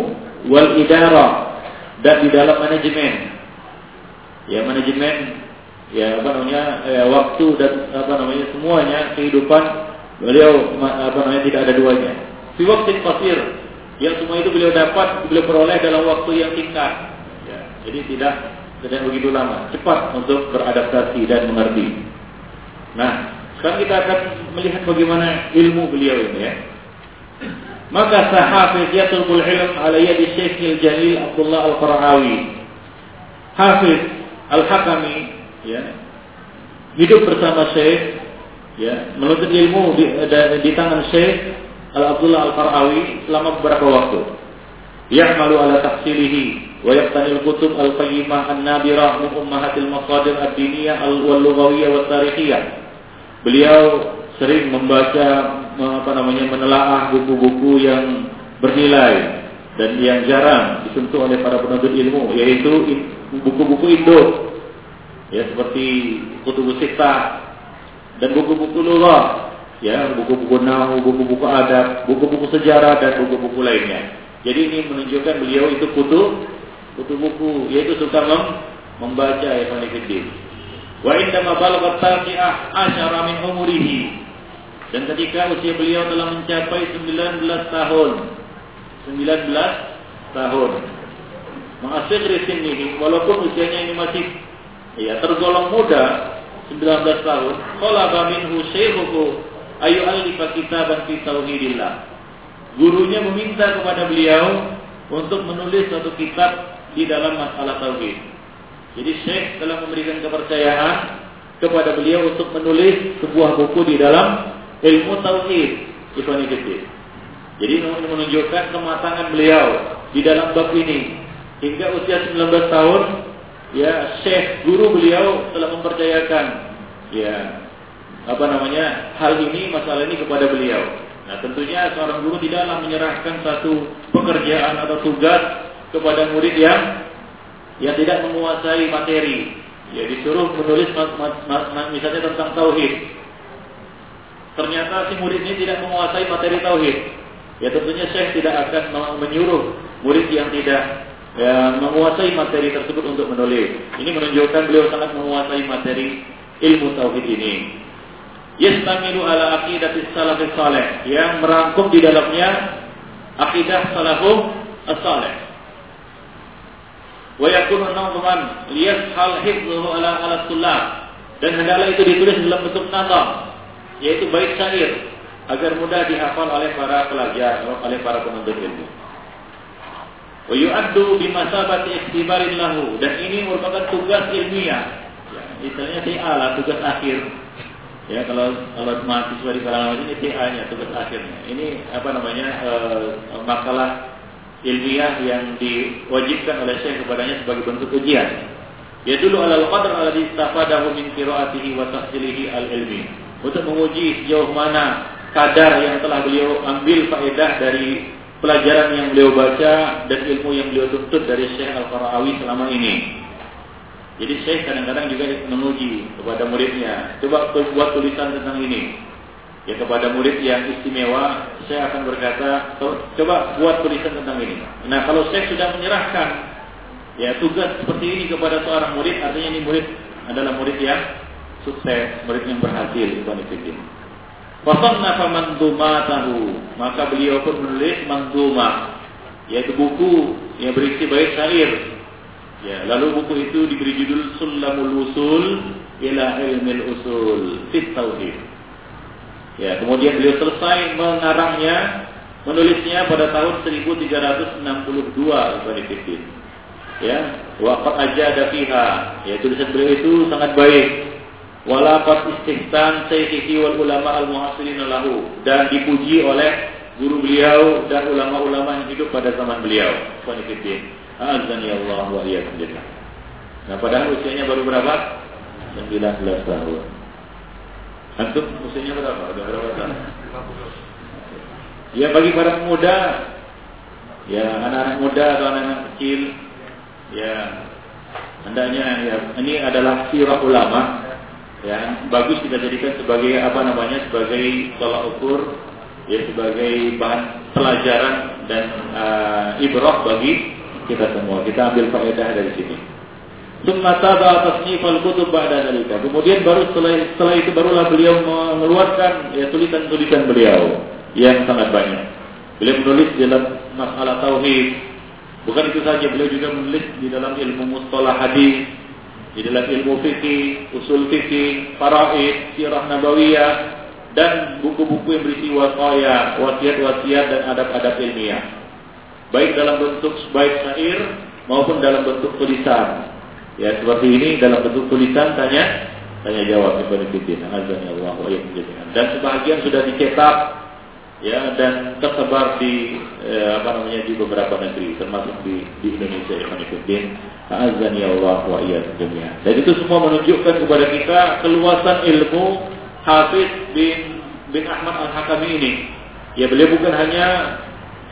[SPEAKER 1] wal idara dan di dalam manajemen. Ya, manajemen ya apa namanya ya, waktu dan apa namanya semuanya kehidupan Beliau apa namanya tidak ada duanya. Di waktu pasir yang semua itu beliau dapat beliau peroleh dalam waktu yang singkat. Ya, jadi tidak tidak begitu lama, cepat untuk beradaptasi dan mengerti. Nah, sekarang kita akan melihat bagaimana ilmu beliau ini ya. Maka sahafiz yatulbul ilm ala yadi Syekh Jalil Abdullah Al-Qarawi. Hafiz Al-Hakami ya, hidup bersama Syekh ya menuntut ilmu di, di, tangan Syekh Al Abdullah Al Qarawi selama beberapa waktu. Ya'malu ala tahsilihi wa yaqtani al-kutub al-qayyimah an-nadirah min ummahatil maqadir ad-diniyah wal-lughawiyah wa tarikhiyah. Beliau sering membaca apa namanya menelaah buku-buku yang bernilai dan yang jarang disentuh oleh para penuntut ilmu yaitu buku-buku Indo ya seperti Kutubus Sittah dan buku-buku lughah, ya, buku-buku nahu, buku-buku adab, buku-buku sejarah dan buku-buku lainnya. Jadi ini menunjukkan beliau itu kutu, kutu buku, yaitu suka mem membaca ya Fiddin. Wa indama balaghat tasi'ah asyara min umurihi. Dan ketika usia beliau telah mencapai 19 tahun. 19 tahun. Ma'asyir ini walaupun usianya ini masih ya tergolong muda, 19 tahun, talaba minhu syekhuhu ayu alifa kitaban fi tauhidillah. Gurunya meminta kepada beliau untuk menulis suatu kitab di dalam masalah tauhid. Jadi Syekh telah memberikan kepercayaan kepada beliau untuk menulis sebuah buku di dalam ilmu tauhid. Ikhwan Jadi menunjukkan kematangan beliau di dalam bab ini. Hingga usia 19 tahun, ya Syekh guru beliau telah mempercayakan ya apa namanya hal ini masalah ini kepada beliau. Nah tentunya seorang guru tidaklah menyerahkan satu pekerjaan atau tugas kepada murid yang yang tidak menguasai materi. Ya disuruh menulis misalnya tentang tauhid. Ternyata si murid ini tidak menguasai materi tauhid. Ya tentunya Syekh tidak akan menyuruh murid yang tidak ya, menguasai materi tersebut untuk menulis. Ini menunjukkan beliau sangat menguasai materi ilmu tauhid ini. Yastamilu ala aqidatis salafis saleh yang merangkum di dalamnya akidah salafus saleh. Wa yakunu nawman liyashal hifdhuhu ala ala tulab dan hendaklah itu ditulis dalam bentuk nazam yaitu bait syair agar mudah dihafal oleh para pelajar oleh para penuntut ilmu. Wa yu'addu bimasabati ikhtibarin lahu dan ini merupakan tugas ilmiah. Ya, istilahnya TA lah, tugas akhir. Ya, kalau kalau mahasiswa di kalangan ini TA-nya, tugas akhirnya. Ini apa namanya? E, makalah ilmiah yang diwajibkan oleh Syekh kepadanya sebagai bentuk ujian. Ya dulu alal qadar alladhi istafadahu min qiraatihi wa tahsilihi al-ilmi. Untuk menguji sejauh mana kadar yang telah beliau ambil faedah dari pelajaran yang beliau baca dan ilmu yang beliau tuntut dari Syekh Al-Qara'awi selama ini. Jadi Syekh kadang-kadang juga menguji kepada muridnya, coba buat tulisan tentang ini. Ya kepada murid yang istimewa, saya akan berkata, coba buat tulisan tentang ini. Nah kalau Syekh sudah menyerahkan ya tugas seperti ini kepada seorang murid, artinya ini murid adalah murid yang sukses, murid yang berhasil, itu Fasannafa mandumatahu. Maka beliau pun menulis mandumah. Yaitu buku yang berisi bait syair. Ya, lalu buku itu diberi judul Sulamul Usul ila Ilmil Usul fit Tauhid. Ya, kemudian beliau selesai mengarangnya, menulisnya pada tahun 1362 Ibn Ya, waqat aja ada fiha. Ya, tulisan beliau itu sangat baik Walaqad istihsan sayyidi wal ulama al muhasirin lahu dan dipuji oleh guru beliau dan ulama-ulama yang hidup pada zaman beliau. Qanifiddin. Azan ya Allah wa iyyakum Nah, padahal usianya baru berapa? 19 tahun. Antum usianya berapa? Udah berapa tahun? Ya bagi para pemuda, ya anak-anak muda atau anak-anak kecil, ya hendaknya ya ini adalah sirah ulama ya bagus kita jadikan sebagai apa namanya sebagai tolak ukur ya sebagai bahan pelajaran dan uh, ibrah bagi kita semua kita ambil faedah dari sini Summa taba tasnifal kutub. Kemudian baru setelah, setelah itu barulah beliau mengeluarkan ya tulisan-tulisan beliau yang sangat banyak. Beliau menulis dalam masalah tauhid. Bukan itu saja, beliau juga menulis di dalam ilmu mustalah hadis, di ilmu fikih, usul fikih, faraid, sirah nabawiyah dan buku-buku yang berisi wasaya, wasiat-wasiat dan adab-adab ilmiah. Baik dalam bentuk baik syair maupun dalam bentuk tulisan. Ya seperti ini dalam bentuk tulisan tanya tanya jawab kepada ya Allah Dan sebagian sudah dicetak ya dan tersebar di eh, apa namanya di beberapa negeri termasuk di di Indonesia ya Azan ya Allah wa iyyakum Dan itu semua menunjukkan kepada kita keluasan ilmu Hafiz bin bin Ahmad Al-Hakami ini. Ya beliau bukan hanya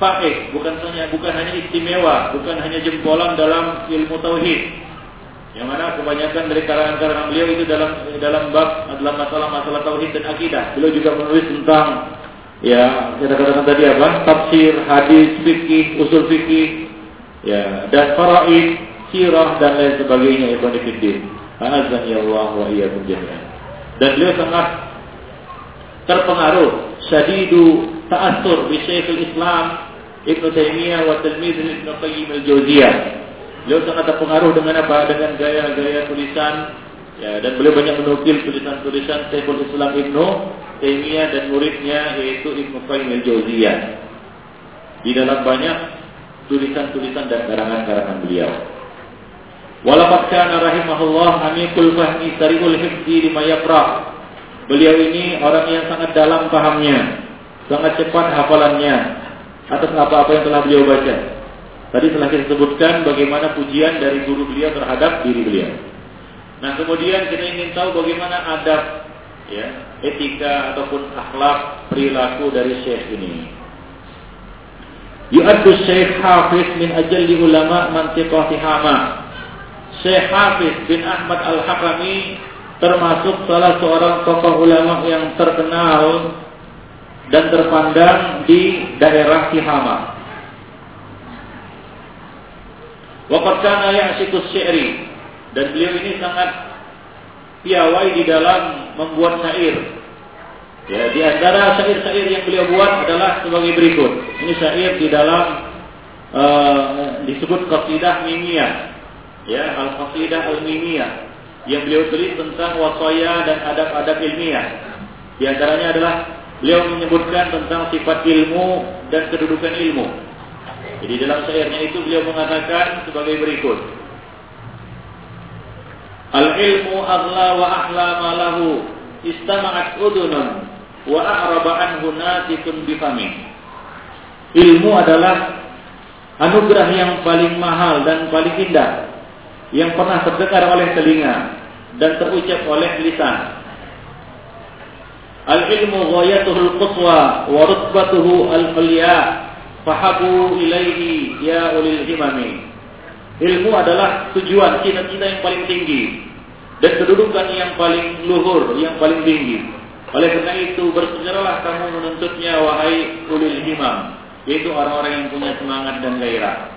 [SPEAKER 1] faqih, bukan hanya bukan hanya istimewa, bukan hanya jempolan dalam ilmu tauhid. Yang mana kebanyakan dari karangan-karangan beliau itu dalam dalam bab adalah masalah-masalah tauhid dan akidah. Beliau juga menulis tentang ya kita katakan tadi apa? Tafsir, hadis, fikih, usul fikih, ya dan faraid sirah dan lain sebagainya Ibn Fiddin. Azan ya Allah wa iyyakum jami'an. Dan beliau sangat terpengaruh syadidu ta'assur bi Syekhul Islam Ibn Taimiyah wa Talmidh Ibn Qayyim al-Jauziyah. Beliau sangat terpengaruh dengan apa? Dengan gaya-gaya tulisan ya dan beliau banyak menukil tulisan-tulisan Syekhul Islam Ibn Taimiyah dan muridnya yaitu Ibn Qayyim al-Jauziyah. Di dalam banyak tulisan-tulisan dan karangan-karangan beliau. Walaqad kana rahimahullah amikul fahmi sariul hifzi lima yaqra. Beliau ini orang yang sangat dalam pahamnya, sangat cepat hafalannya atas apa-apa yang telah beliau baca. Tadi telah kita sebutkan bagaimana pujian dari guru beliau terhadap diri beliau. Nah, kemudian kita ingin tahu bagaimana adab ya, etika ataupun akhlak perilaku dari syekh ini. Yu'addu Syekh Hafiz min ajalli ulama mantiqah Tihama Syekh Hafiz bin Ahmad Al-Hakami termasuk salah seorang tokoh ulama yang terkenal dan terpandang di daerah Tihama. Waqad kana ya'siku syi'ri dan beliau ini sangat piawai di dalam membuat syair. Ya, di antara syair-syair yang beliau buat adalah sebagai berikut. Ini syair di dalam uh, disebut qasidah mimiyah ya Al-Qasidah Al-Mimiyah yang beliau tulis tentang wasaya dan adab-adab ilmiah. Di antaranya adalah beliau menyebutkan tentang sifat ilmu dan kedudukan ilmu. Jadi dalam syairnya itu beliau mengatakan sebagai berikut. Al-ilmu aghla wa ahla ma lahu istama'at udunun wa a'raba anhu natikun bifami. Ilmu adalah anugerah yang paling mahal dan paling indah yang pernah terdengar oleh telinga dan terucap oleh lisan. Al-ilmu ghayatuhul quswa wa rutbatuhu al-ulya fahabu ilaihi ya ulil himami. Ilmu adalah tujuan cita-cita yang paling tinggi dan kedudukan yang paling luhur, yang paling tinggi. Oleh karena itu bersegeralah kamu menuntutnya wahai ulil himam, yaitu orang-orang yang punya semangat dan gairah.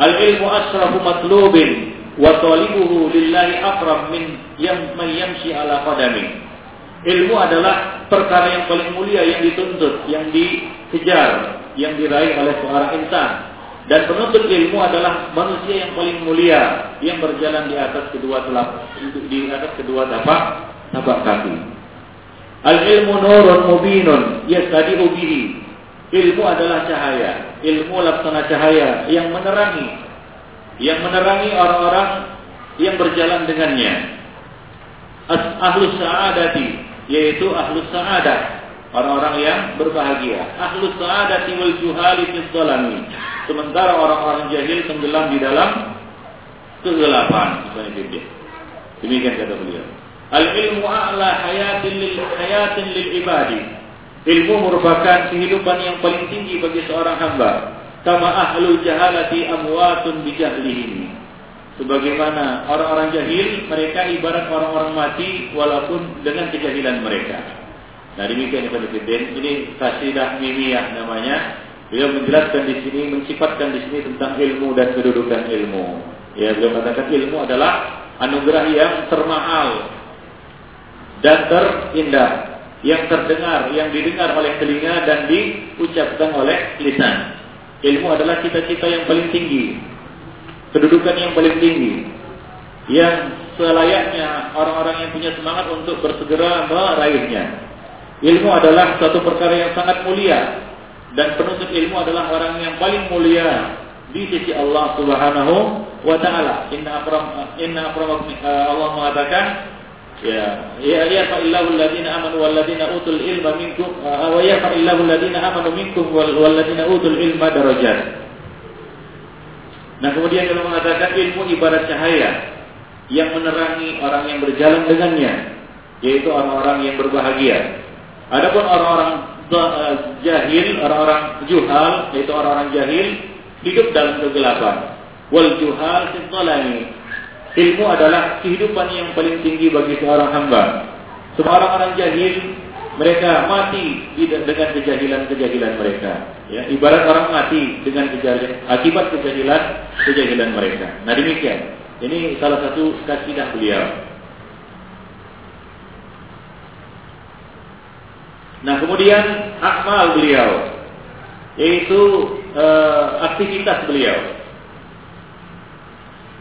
[SPEAKER 1] Al-ilmu asrafu matlubin wa talibuhu lillahi aqrab min yang yamshi ala qadami. Ilmu adalah perkara yang paling mulia yang dituntut, yang dikejar, yang diraih oleh seorang insan. Dan penuntut ilmu adalah manusia yang paling mulia yang berjalan di atas kedua telap di atas kedua tapak tapak kaki. Al ilmu nurun mubinun yastadi'u bihi Ilmu adalah cahaya, ilmu laksana cahaya yang menerangi, yang menerangi orang-orang yang berjalan dengannya. Ahlus sa'adati, yaitu ahlus sa'adah, orang-orang yang berbahagia. Ahlus sa'adati wal juhali Sementara orang-orang jahil tenggelam di dalam kegelapan, misalnya Demikian kata beliau. Al ilmu a'la hayatin lil hayatin lil ibadi Ilmu merupakan kehidupan yang paling tinggi bagi seorang hamba. Kama ahlul jahalati amwatun bijahlihim. Sebagaimana orang-orang jahil, mereka ibarat orang-orang mati walaupun dengan kejahilan mereka. Nah demikian Ibn Fiddin. Ini kasidah mimiyah namanya. Beliau menjelaskan di sini, mensifatkan di sini tentang ilmu dan kedudukan ilmu. Ya, beliau katakan ilmu adalah anugerah yang termahal dan terindah yang terdengar, yang didengar oleh telinga dan diucapkan oleh lisan. Ilmu adalah cita-cita yang paling tinggi, kedudukan yang paling tinggi, yang selayaknya orang-orang yang punya semangat untuk bersegera meraihnya. Ilmu adalah suatu perkara yang sangat mulia dan penuntut ilmu adalah orang yang paling mulia di sisi Allah Subhanahu wa taala. Inna akram inna akram Allah mengatakan Ya, ya ya fa illahu alladziina amanu wal ladziina utul ilma minkum wa ya fa illahu alladziina amanu minkum wal ladziina utul ilma darajat. Nah, kemudian dia mengatakan ilmu ibarat cahaya yang menerangi orang yang berjalan dengannya, yaitu orang-orang yang berbahagia. Adapun orang-orang eh, jahil, orang-orang juhal, yaitu orang-orang jahil hidup dalam kegelapan. Wal juhal fi Ilmu adalah kehidupan yang paling tinggi bagi seorang hamba. Seorang orang jahil, mereka mati dengan kejahilan-kejahilan mereka. Ya, ibarat orang mati dengan kejahilan, akibat kejahilan kejahilan mereka. Nah demikian. Ini salah satu kasidah beliau. Nah kemudian akmal beliau, yaitu uh, aktivitas beliau.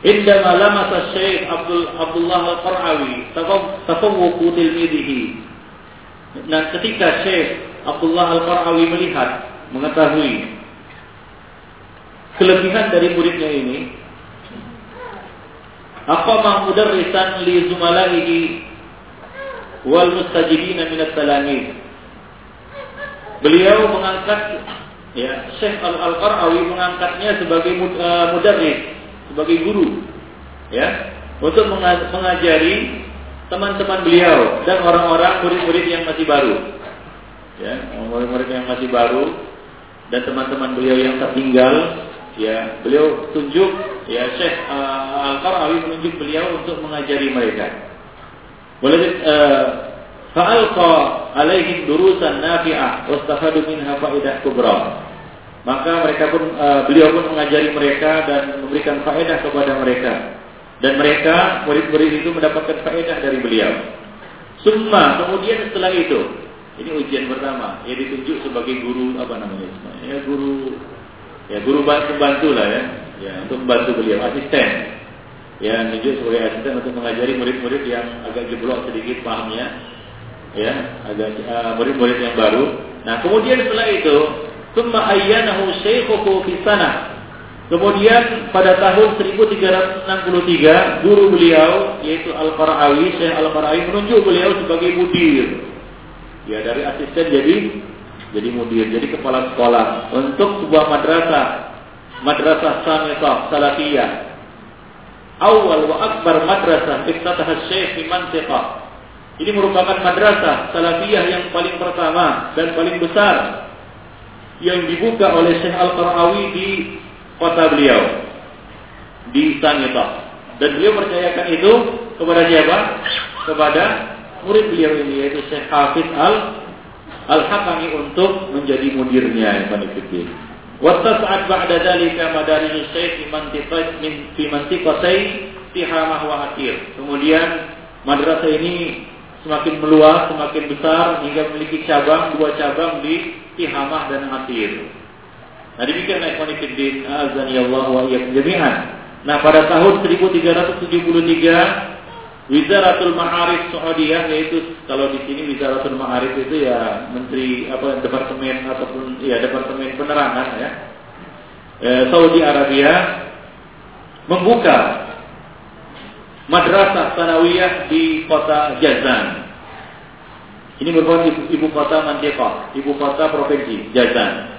[SPEAKER 1] عندما لمس الشيخ عبد عبد الله القرعوي تفوق تلميذه Nah, ketika Syekh Abdullah Al-Qarawi melihat, mengetahui kelebihan dari muridnya ini, aqama mudarrisan li zumalaihi wal mustajibina min at-talamid. Beliau mengangkat ya Syekh Al-Qarawi mengangkatnya sebagai uh, mudarris, sebagai guru ya untuk mengajari teman-teman beliau dan orang-orang murid-murid yang masih baru. Ya, murid-murid yang masih baru dan teman-teman beliau yang tertinggal, ya, beliau tunjuk ya Syekh uh, Al-Qarawi menunjuk beliau untuk mengajari mereka. Boleh uh, fa'alqa alaihim durusan nafi'ah wastafadu minha fa'idah kubra. Maka mereka pun uh, beliau pun mengajari mereka dan memberikan faedah kepada mereka. Dan mereka murid-murid itu mendapatkan faedah dari beliau. Summa kemudian setelah itu, ini ujian pertama, ia ditunjuk sebagai guru apa namanya? Ya guru, ya guru bantu bantu lah ya, ya untuk membantu beliau, asisten. Ya tunjuk sebagai asisten untuk mengajari murid-murid yang agak jeblok sedikit pahamnya, ya agak uh, murid-murid yang baru. Nah kemudian setelah itu, summa ayyanahu shaykhuhu fi sana Kemudian pada tahun 1363 guru beliau yaitu Al-Qarawi, Syekh Al-Qarawi menunjuk beliau sebagai mudir. Ya dari asisten jadi jadi mudir, jadi kepala sekolah untuk sebuah madrasah, madrasah Samitah Salafiyah. Awal wa akbar madrasah iftataha Syekh di Mantiqah. Ini merupakan madrasah Salafiyah yang paling pertama dan paling besar yang dibuka oleh Syekh Al-Qarawi di kota beliau di Sanita. Dan beliau percayakan itu kepada siapa? Kepada murid beliau ini yaitu Syekh Hafiz Al Al Hakami untuk menjadi mudirnya Ibn Fiddin. Wattasa'at ba'da dzalika madaris Syekh fi mantiqatai Tihamah wa Atir. Kemudian madrasah ini semakin meluas, semakin besar hingga memiliki cabang dua cabang di Tihamah dan Atir. Nah demikian ikhwan fillah azani Allah wa iyyakum jami'an. Nah pada tahun 1373 Wizaratul Ma'arif Saudiyah yaitu kalau di sini Wizaratul Ma'arif itu ya menteri apa departemen ataupun ya departemen penerangan ya. E, Saudi Arabia membuka madrasah sanawiyah di kota Jazan. Ini merupakan ibu kota Mantiqah, ibu kota provinsi Jazan.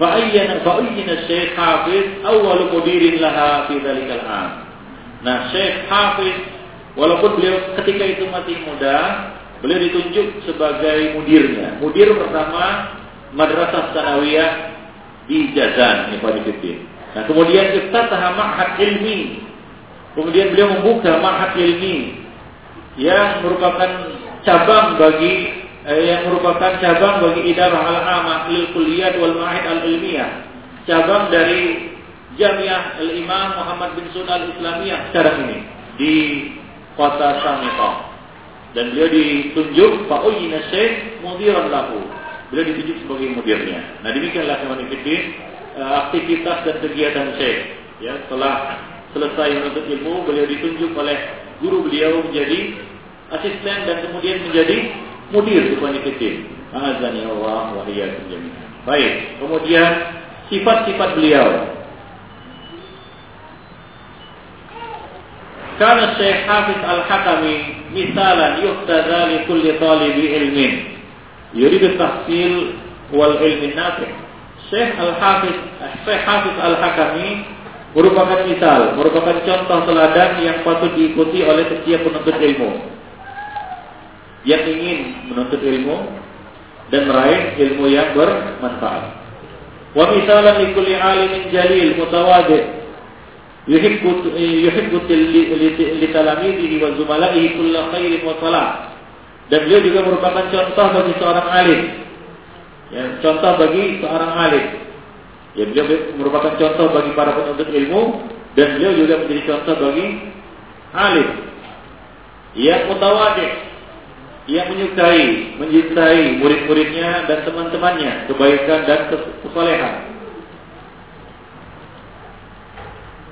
[SPEAKER 1] Fa'ayyana fa'ayyana Syekh Hafiz awal mudirin laha fi dzalikal am. Nah, Syekh Hafiz walaupun beliau ketika itu masih muda, beliau ditunjuk sebagai mudirnya. Mudir pertama Madrasah Sanawiyah di Jazan, Ibnu Nah, kemudian iftataha ma'had ilmi. Kemudian beliau membuka ma'had ilmi yang merupakan cabang bagi eh, yang merupakan cabang bagi idarah al-amah lil kulliyat wal ma'ahid al-ilmiyah. Cabang dari Jamiah Al-Imam Muhammad bin Sunnah Al-Islamiyah sekarang ini di kota Samita. Dan beliau ditunjuk Pak Uyina Syekh mudiran lahu. Beliau ditunjuk sebagai mudirnya. Nah demikianlah teman teman aktivitas dan kegiatan Syekh. Ya, setelah selesai menuntut ilmu, beliau ditunjuk oleh guru beliau menjadi asisten dan kemudian menjadi mudir ikhwan fillah. Azani Allah wa. Baik, kemudian sifat-sifat beliau. Karena Syekh Hafiz Al-Hakami misalan yuhtada li kulli talibi ilmin. Yuridu tahsil wal ilmi nafi'. Syekh Al-Hafiz Syekh Hafiz Al-Hakami merupakan misal, merupakan contoh teladan yang patut diikuti oleh setiap penuntut ilmu yang ingin menuntut ilmu dan meraih ilmu yang bermanfaat. Wa misalan li kulli alimin jalil mutawadi yuhibbu yuhibbu li talamidihi wa zumalaihi kulla khairin wa salah. Dan beliau juga merupakan contoh bagi seorang alim. Ya, contoh bagi seorang alim. Ya, beliau merupakan contoh bagi para penuntut ilmu dan beliau juga menjadi contoh bagi alim. Ya mutawadi yang menyukai, mencintai murid-muridnya dan teman-temannya, kebaikan dan kesolehan.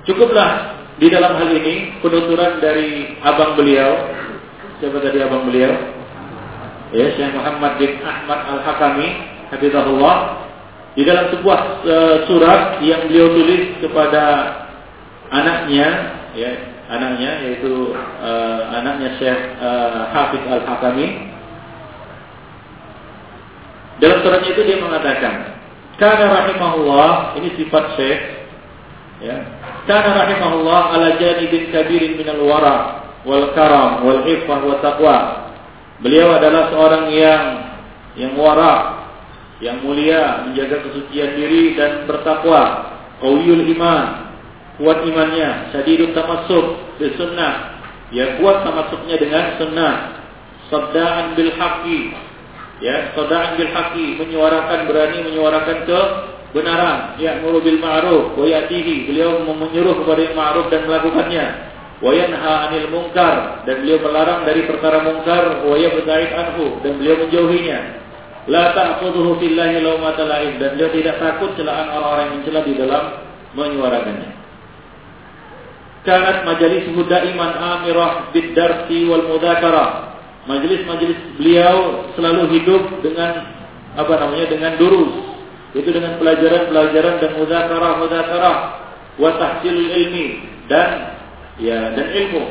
[SPEAKER 1] Cukuplah di dalam hal ini penuturan dari abang beliau. Siapa tadi abang beliau? Ya, Syekh Muhammad bin Ahmad Al-Hakami, Habibullah. Di dalam sebuah uh, surat yang beliau tulis kepada anaknya, ya, anaknya yaitu uh, anaknya Syekh uh, Hafiz Al-Hakami. Dalam suratnya itu dia mengatakan, "Kana rahimahullah," ini sifat Syekh ya. "Kana rahimahullah ala janibin kabirin minal wara wal karam wal iffah wa taqwa." Beliau adalah seorang yang yang wara, yang mulia, menjaga kesucian diri dan bertakwa, qawiyul iman, kuat imannya, syadidut tamassuk. Bil sunnah, ya kuat tamassuknya dengan sunnah, sabdaan bil haqqi, ya sabdaan bil haqqi, menyuarakan berani menyuarakan kebenaran, ya muru bil ma'ruf. Wa yatihi, beliau menyuruh kepada yang ma'ruf dan melakukannya. Wa yanha 'anil munkar. Dan beliau melarang dari perkara mungkar wa yabta'id anhu. Dan beliau menjauhinya. La ta'khudhuhu fillahi lawmata la'ib. Dan beliau tidak takut celaan orang-orang yang mencela di dalam menyuarakannya kanat majalisuhu iman amirah bid-darsi wal mudzakarah. Majelis-majelis beliau selalu hidup dengan apa namanya dengan durus, itu dengan pelajaran-pelajaran dan mudzakarah-mudzakarah wa tahsilul ilmi dan ya dan ilmu.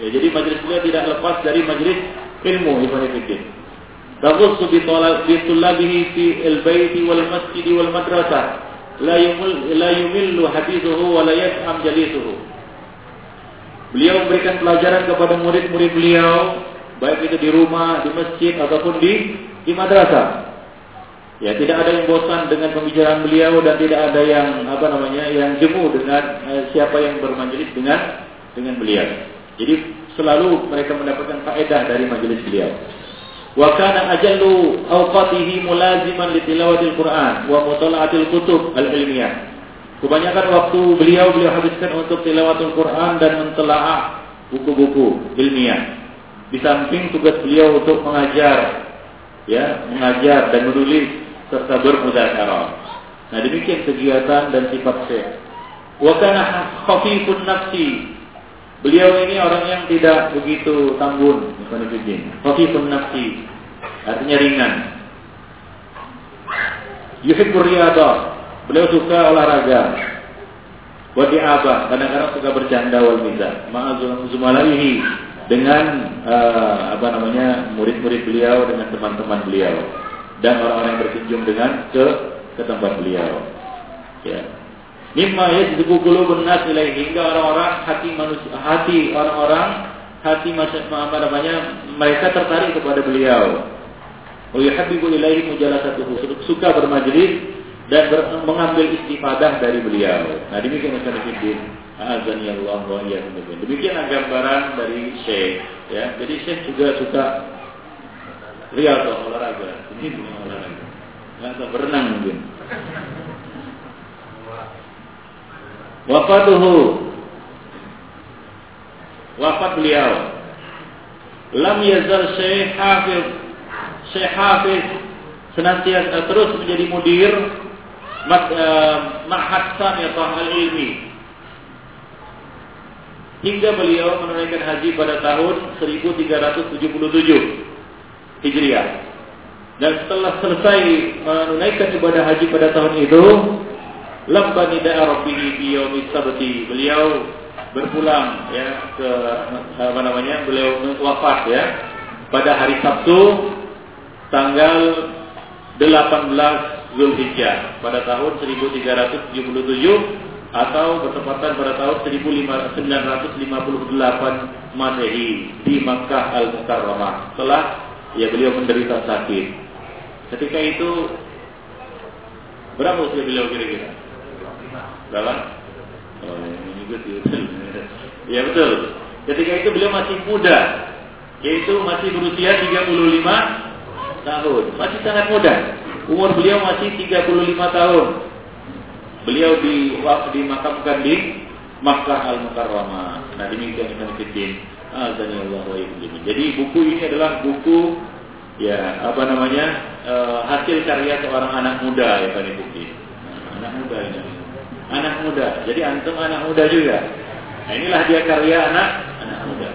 [SPEAKER 1] Ya, jadi majelis beliau tidak lepas dari majelis ilmu ikhwan fillah. Taghussu bi tullabihi fi al-baiti wal masjid wal madrasah. La yumil la yumillu hadithuhu wa la yas'am jalisuhu. Beliau memberikan pelajaran kepada murid-murid beliau, baik itu di rumah, di masjid ataupun di di madrasah. Ya, tidak ada yang bosan dengan pembicaraan beliau dan tidak ada yang apa namanya yang jemu dengan eh, siapa yang bermajelis dengan dengan beliau. Jadi selalu mereka mendapatkan faedah dari majelis beliau. Wa kana ajallu awqatihi mulaziman li tilawatil Qur'an wa mutala'atil kutub al-ilmiyah. Kebanyakan waktu beliau beliau habiskan untuk tilawatul Quran dan mentelaah buku-buku ilmiah. Di samping tugas beliau untuk mengajar, ya, mengajar dan menulis serta bermudzakarah. Nah, demikian kegiatan dan sifat Syekh. Wa kana khafifun nafsi. Beliau ini orang yang tidak begitu tanggun, Khafifun nafsi. Artinya ringan. Yuhibbur riyadah Beliau suka olahraga. Wadi abah, kadang-kadang suka bercanda wal mizah. Ma'azumala'ihi dengan uh, apa namanya murid-murid beliau dengan teman-teman beliau dan orang-orang yang berkunjung dengan ke ke tempat beliau. Ya. Mimma yajdibu qulubun nas ilaihi hingga orang-orang hati manusia hati orang-orang hati apa namanya mereka tertarik kepada beliau. Wa yuhibbu ilaihi mujalasatuhu suka bermajlis dan mengambil istifadah dari beliau. Nah demikian Ustaz Fiddin. Azani Allah wa Demikian gambaran dari Syekh. Ya, jadi Syekh juga suka riyadhah olahraga. Ini bukan olahraga. Nggak berenang mungkin. Wafatuhu wafat beliau lam yazal Syekh Hafiz Syekh Hafiz senantiasa terus menjadi mudir Ma'had Samiyatah Al-Ilmi hingga beliau menunaikan haji pada tahun 1377 Hijriah. Dan setelah selesai menunaikan ibadah haji pada tahun itu, lamba nida'a rabbihi fi sabti. Beliau berpulang ya ke apa namanya? Beliau wafat ya pada hari Sabtu tanggal 18 Zulhijjah pada tahun 1377 atau bertepatan pada tahun 1958 Masehi di Makkah Al-Mukarramah setelah ya beliau menderita sakit. Ketika itu berapa usia beliau kira-kira? Berapa? Oh, betul. ya betul. Ketika itu beliau masih muda, yaitu masih berusia 35 tahun, masih sangat muda. Umur beliau masih 35 tahun. Beliau di dimakamkan di Makkah Al-Mukarramah. Nah, demikian Ibn Fiddin. Azani Allah wa Jadi buku ini adalah buku ya apa namanya e, hasil karya seorang anak muda ya Pak Fiddin. Nah, anak muda ini. Anak muda. Jadi antum anak muda juga. Nah, inilah dia karya anak anak muda.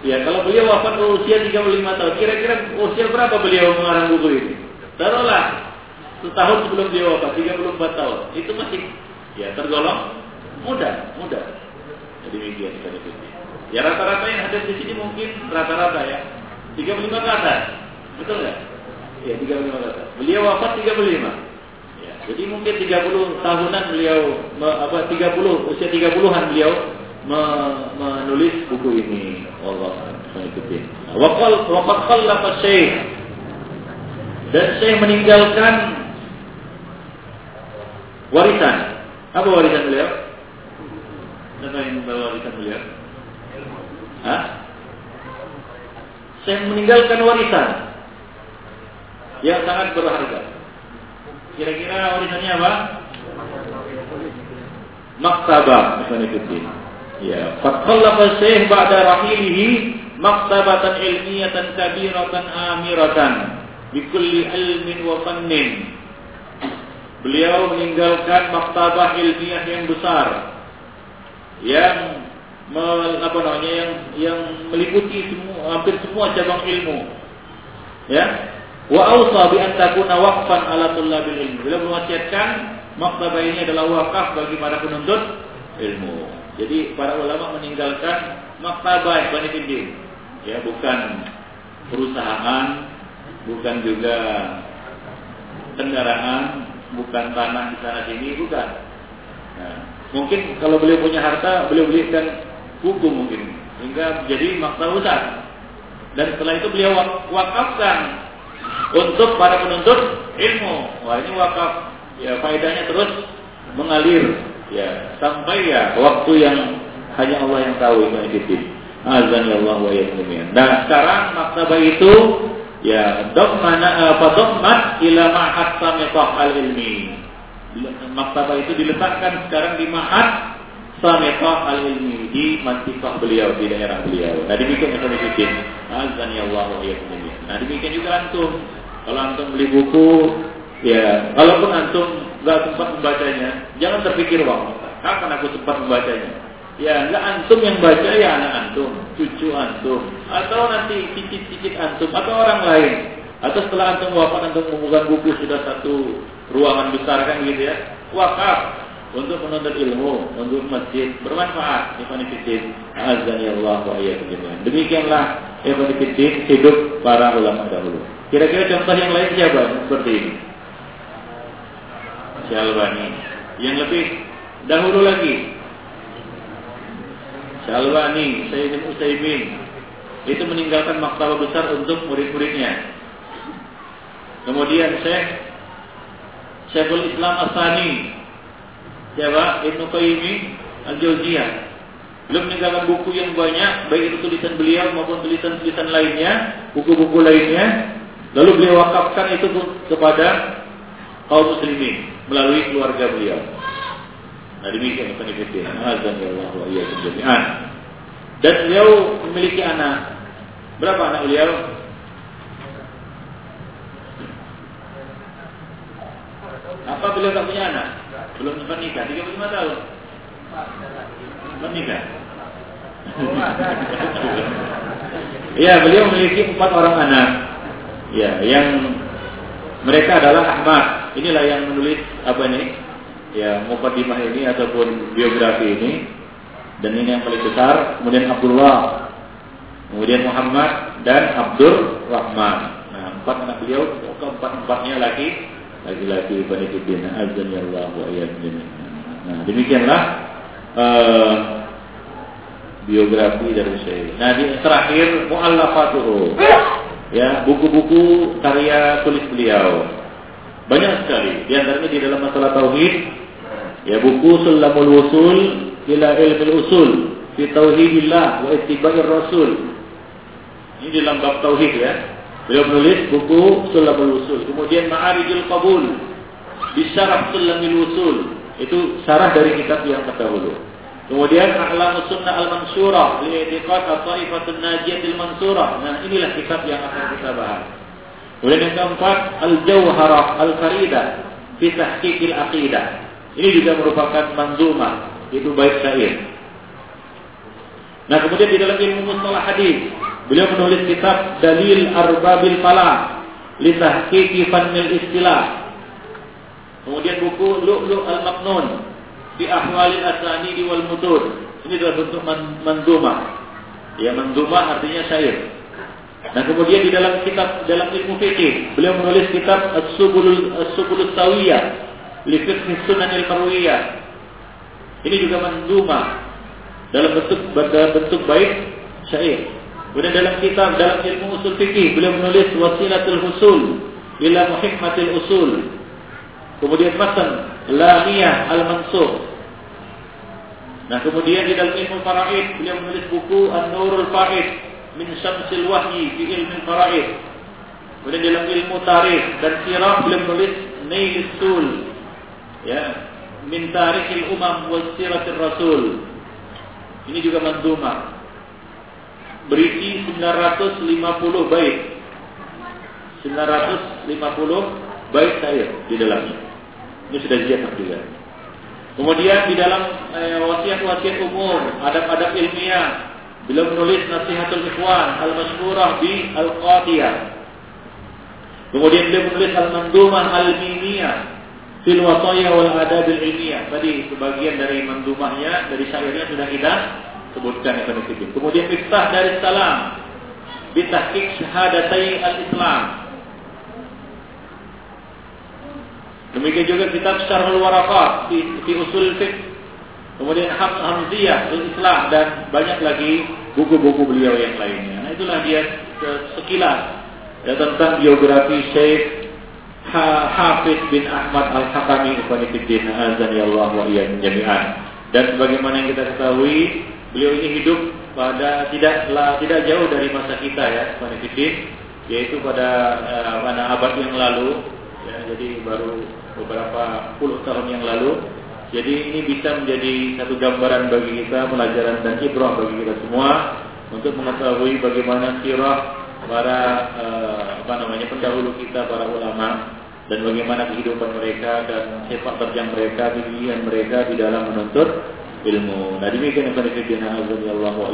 [SPEAKER 1] Ya, kalau beliau wafat usia 35 tahun, kira-kira usia berapa beliau mengarang buku ini? Taruhlah setahun sebelum beliau wafat, 34 tahun. Itu masih ya tergolong muda, muda. Jadi demikian kita Ya rata-rata yang hadir di sini mungkin rata-rata ya 35 ke atas. Betul nggak? Ya 35 ke atas. Beliau wafat 35. Ya, jadi mungkin 30 tahunan beliau apa 30 usia 30-an beliau menulis buku ini. Allah mengikuti. Waqal waqad khallafa syekh dan saya meninggalkan warisan. Apa warisan beliau? Apa yang warisan beliau? Hah? Saya meninggalkan warisan yang sangat berharga. Kira-kira warisannya apa? Maktabah, misalnya Ya, fatqallafa syekh ba'da rahilihi maktabatan ilmiyatan kabiratan amiratan bikulli ilmin wa fannin. Beliau meninggalkan maktabah ilmiah yang besar yang apa namanya yang yang meliputi semua hampir semua cabang ilmu. Ya. Wa awsa bi an takuna waqfan ala tullabil ilmi. Beliau mewasiatkan maktabah ini adalah wakaf bagi para penuntut ilmu. Jadi para ulama meninggalkan maktabah Ibn Ya, bukan perusahaan, bukan juga kendaraan, bukan tanah di sana sini, bukan. Nah, mungkin kalau beliau punya harta, beliau belikan buku mungkin hingga jadi makta besar. Dan setelah itu beliau wakafkan untuk para penuntut ilmu. Wah ini wakaf ya faedahnya terus mengalir ya sampai ya waktu yang hanya Allah yang tahu itu Azan ya Allah wa Nah sekarang maktabah itu ya mana apa dogmat ila ma'had samitah al ilmi. Maktabah itu diletakkan sekarang di ma'had Samitah al-ilmi di mantikah beliau di daerah beliau. Nah demikian yang kami Azan ya Allah wa Nah demikian juga antum. Kalau antum beli buku, ya kalaupun antum nggak sempat membacanya, jangan terpikir wah kapan aku sempat membacanya. Ya nggak antum yang baca ya anak antum, cucu antum, atau nanti cicit-cicit antum atau orang lain. Atau setelah antum wafat antum memegang buku sudah satu ruangan besar kan gitu ya. Wakaf untuk menuntut ilmu, untuk masjid bermanfaat. Ikhwan azan ya Allah wa iyyakum Demikianlah ikhwan fillah hidup para ulama dahulu. Kira-kira contoh yang lain siapa seperti ini? Syalwani. Yang lebih dahulu lagi. Syalwani, Sayyidin Utsaimin itu meninggalkan maktabah besar untuk murid-muridnya. Kemudian Syekh Syekhul Islam Asani siapa Ibnu Qayyim Al-Jauziyah belum meninggalkan buku yang banyak baik itu tulisan beliau maupun tulisan-tulisan lainnya buku-buku lainnya lalu beliau wakafkan itu kepada kaum muslimin melalui keluarga beliau nah demikian Ibnu Qayyim azan ya Allah wa iyyakum dan beliau memiliki anak berapa anak beliau apa beliau tak punya anak belum sempat nikah, 35 tahun. Menikah. Iya, beliau memiliki empat orang anak. Ya, yang mereka adalah Ahmad. Inilah yang menulis apa ini? Ya, mukadimah ini ataupun biografi ini. Dan ini yang paling besar. Kemudian Abdullah. Kemudian Muhammad dan Abdul Rahman. Nah, empat anak beliau, keempat empatnya lagi laki-laki penitipin azan ya Allah wa Nah, demikianlah uh, biografi dari Syekh. Nah, di terakhir muallafatuhu. Ya, buku-buku karya tulis beliau. Banyak sekali. Di antaranya di dalam masalah tauhid, ya buku Sulamul Wusul ila ilmil usul fi tauhidillah wa ittiba'ir rasul. Ini dalam bab tauhid ya. Beliau menulis buku Sulamul Usul. Kemudian Ma'arijul Qabul. Bisyarah Sulamul Usul. Itu syarah dari kitab yang terdahulu. Kemudian A'lamus Sunnah Al-Mansurah. Li'itiqat At-Ta'ifatun Najiyatil Mansurah. Nah inilah kitab yang akan kita bahas. Kemudian yang keempat Al-Jawharah Al-Faridah. Fi Tahqiqil Aqidah. Ini juga merupakan manzumah. Itu baik syair. Nah kemudian di dalam ilmu mustalah hadis Beliau menulis kitab Dalil Arbabil Falah li tahqiqi fannil istilah. Kemudian buku Lu'lu' al-Maknun fi ahwalil asanidi wal mutun. Ini adalah bentuk menduma. Ya menduma artinya syair. Nah kemudian di dalam kitab dalam ilmu fikih beliau menulis kitab As-Subulul As-Subulus Sawiyah li fiqh Sunan al-Marwiyah. Ini juga menduma dalam bentuk dalam bentuk baik syair. Kemudian dalam kitab dalam ilmu usul fikih beliau menulis Wasilatul Husul ila Muhimmatil Usul. Kemudian matan Lamiyah Al-Mansur. Nah kemudian di dalam ilmu faraid beliau menulis buku An-Nurul Faid min syamsil wahyi fi ilmi faraid. Kemudian dalam ilmu tarikh dan sirah beliau menulis Nail Sul. Ya, min tarikhil umam wa siratir rasul. Ini juga manduma. Berisi 950 bait. 950 bait saya di dalamnya. Ini sudah ziarah juga. Kemudian di dalam eh, wasiat-wasiat umum, adab-adab ilmiah, Beliau menulis Nasihatul Ikhwan Al-Masyhurah bi Al-Qadiyah. Kemudian beliau menulis Al-Mandumah Al-Mimiyah fil Wasaya wal Adab Al-Ilmiyah. Tadi sebagian dari mandumahnya, dari syairnya sudah kita sebutkan itu Kemudian Miftah dari Salam bitahqiq syahadatai al-Islam. Demikian juga kitab Syarhul Waraqat di, di usul fiqh kemudian Ham Hamziyah Islam dan banyak lagi buku-buku beliau yang lainnya. Nah itulah dia sekilas ya, tentang biografi Syekh Hafiz bin Ahmad Al-Hakami Ikhwanifiddin Azani Allah wa jami'an. Dan sebagaimana yang kita ketahui, beliau ini hidup pada tidaklah tidak jauh dari masa kita ya, Ikhwanifiddin, yaitu pada uh, mana abad yang lalu, ya, jadi baru beberapa puluh tahun yang lalu jadi ini bisa menjadi satu gambaran bagi kita, pelajaran dan ibrah bagi kita semua untuk mengetahui bagaimana sirah para uh, apa namanya pendahulu kita para ulama dan bagaimana kehidupan mereka dan sepak terjang mereka, pilihan mereka di dalam menuntut ilmu. Nah demikian yang tadi kita Allah wa.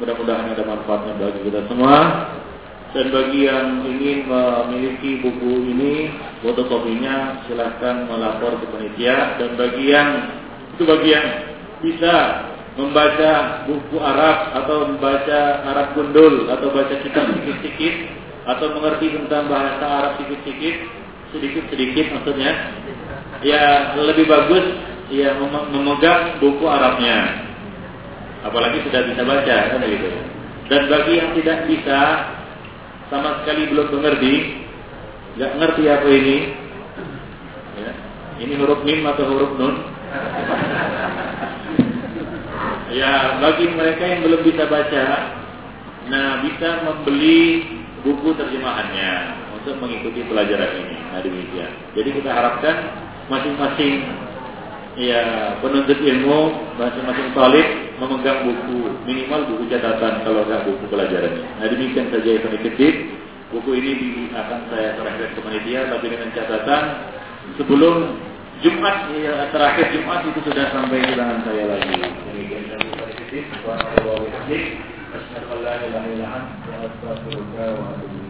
[SPEAKER 1] Mudah-mudahan ada manfaatnya bagi kita semua. Dan bagi yang ingin memiliki buku ini, fotokopinya silahkan melapor ke panitia. Dan bagi yang itu bagi yang bisa membaca buku Arab atau membaca Arab gundul atau baca kitab sedikit-sedikit atau mengerti tentang bahasa Arab sedikit-sedikit, sedikit-sedikit maksudnya, ya lebih bagus ya memegang buku Arabnya. Apalagi sudah bisa baca kan begitu. Dan bagi yang tidak bisa sama sekali belum mengerti, nggak ngerti apa ini. Ya. Ini huruf mim atau huruf nun? ya, bagi mereka yang belum bisa baca, nah bisa membeli buku terjemahannya untuk mengikuti pelajaran ini. Nah demikian. Jadi kita harapkan masing-masing ya penuntut ilmu masing-masing talib memegang buku minimal buku catatan kalau nggak buku pelajarannya. Nah demikian saja yang sedikit. Buku ini akan saya serahkan ke panitia tapi dengan catatan sebelum Jumat ya, terakhir Jumat itu sudah sampai di tangan saya lagi. Demikian saja sedikit. Wassalamualaikum warahmatullahi wabarakatuh.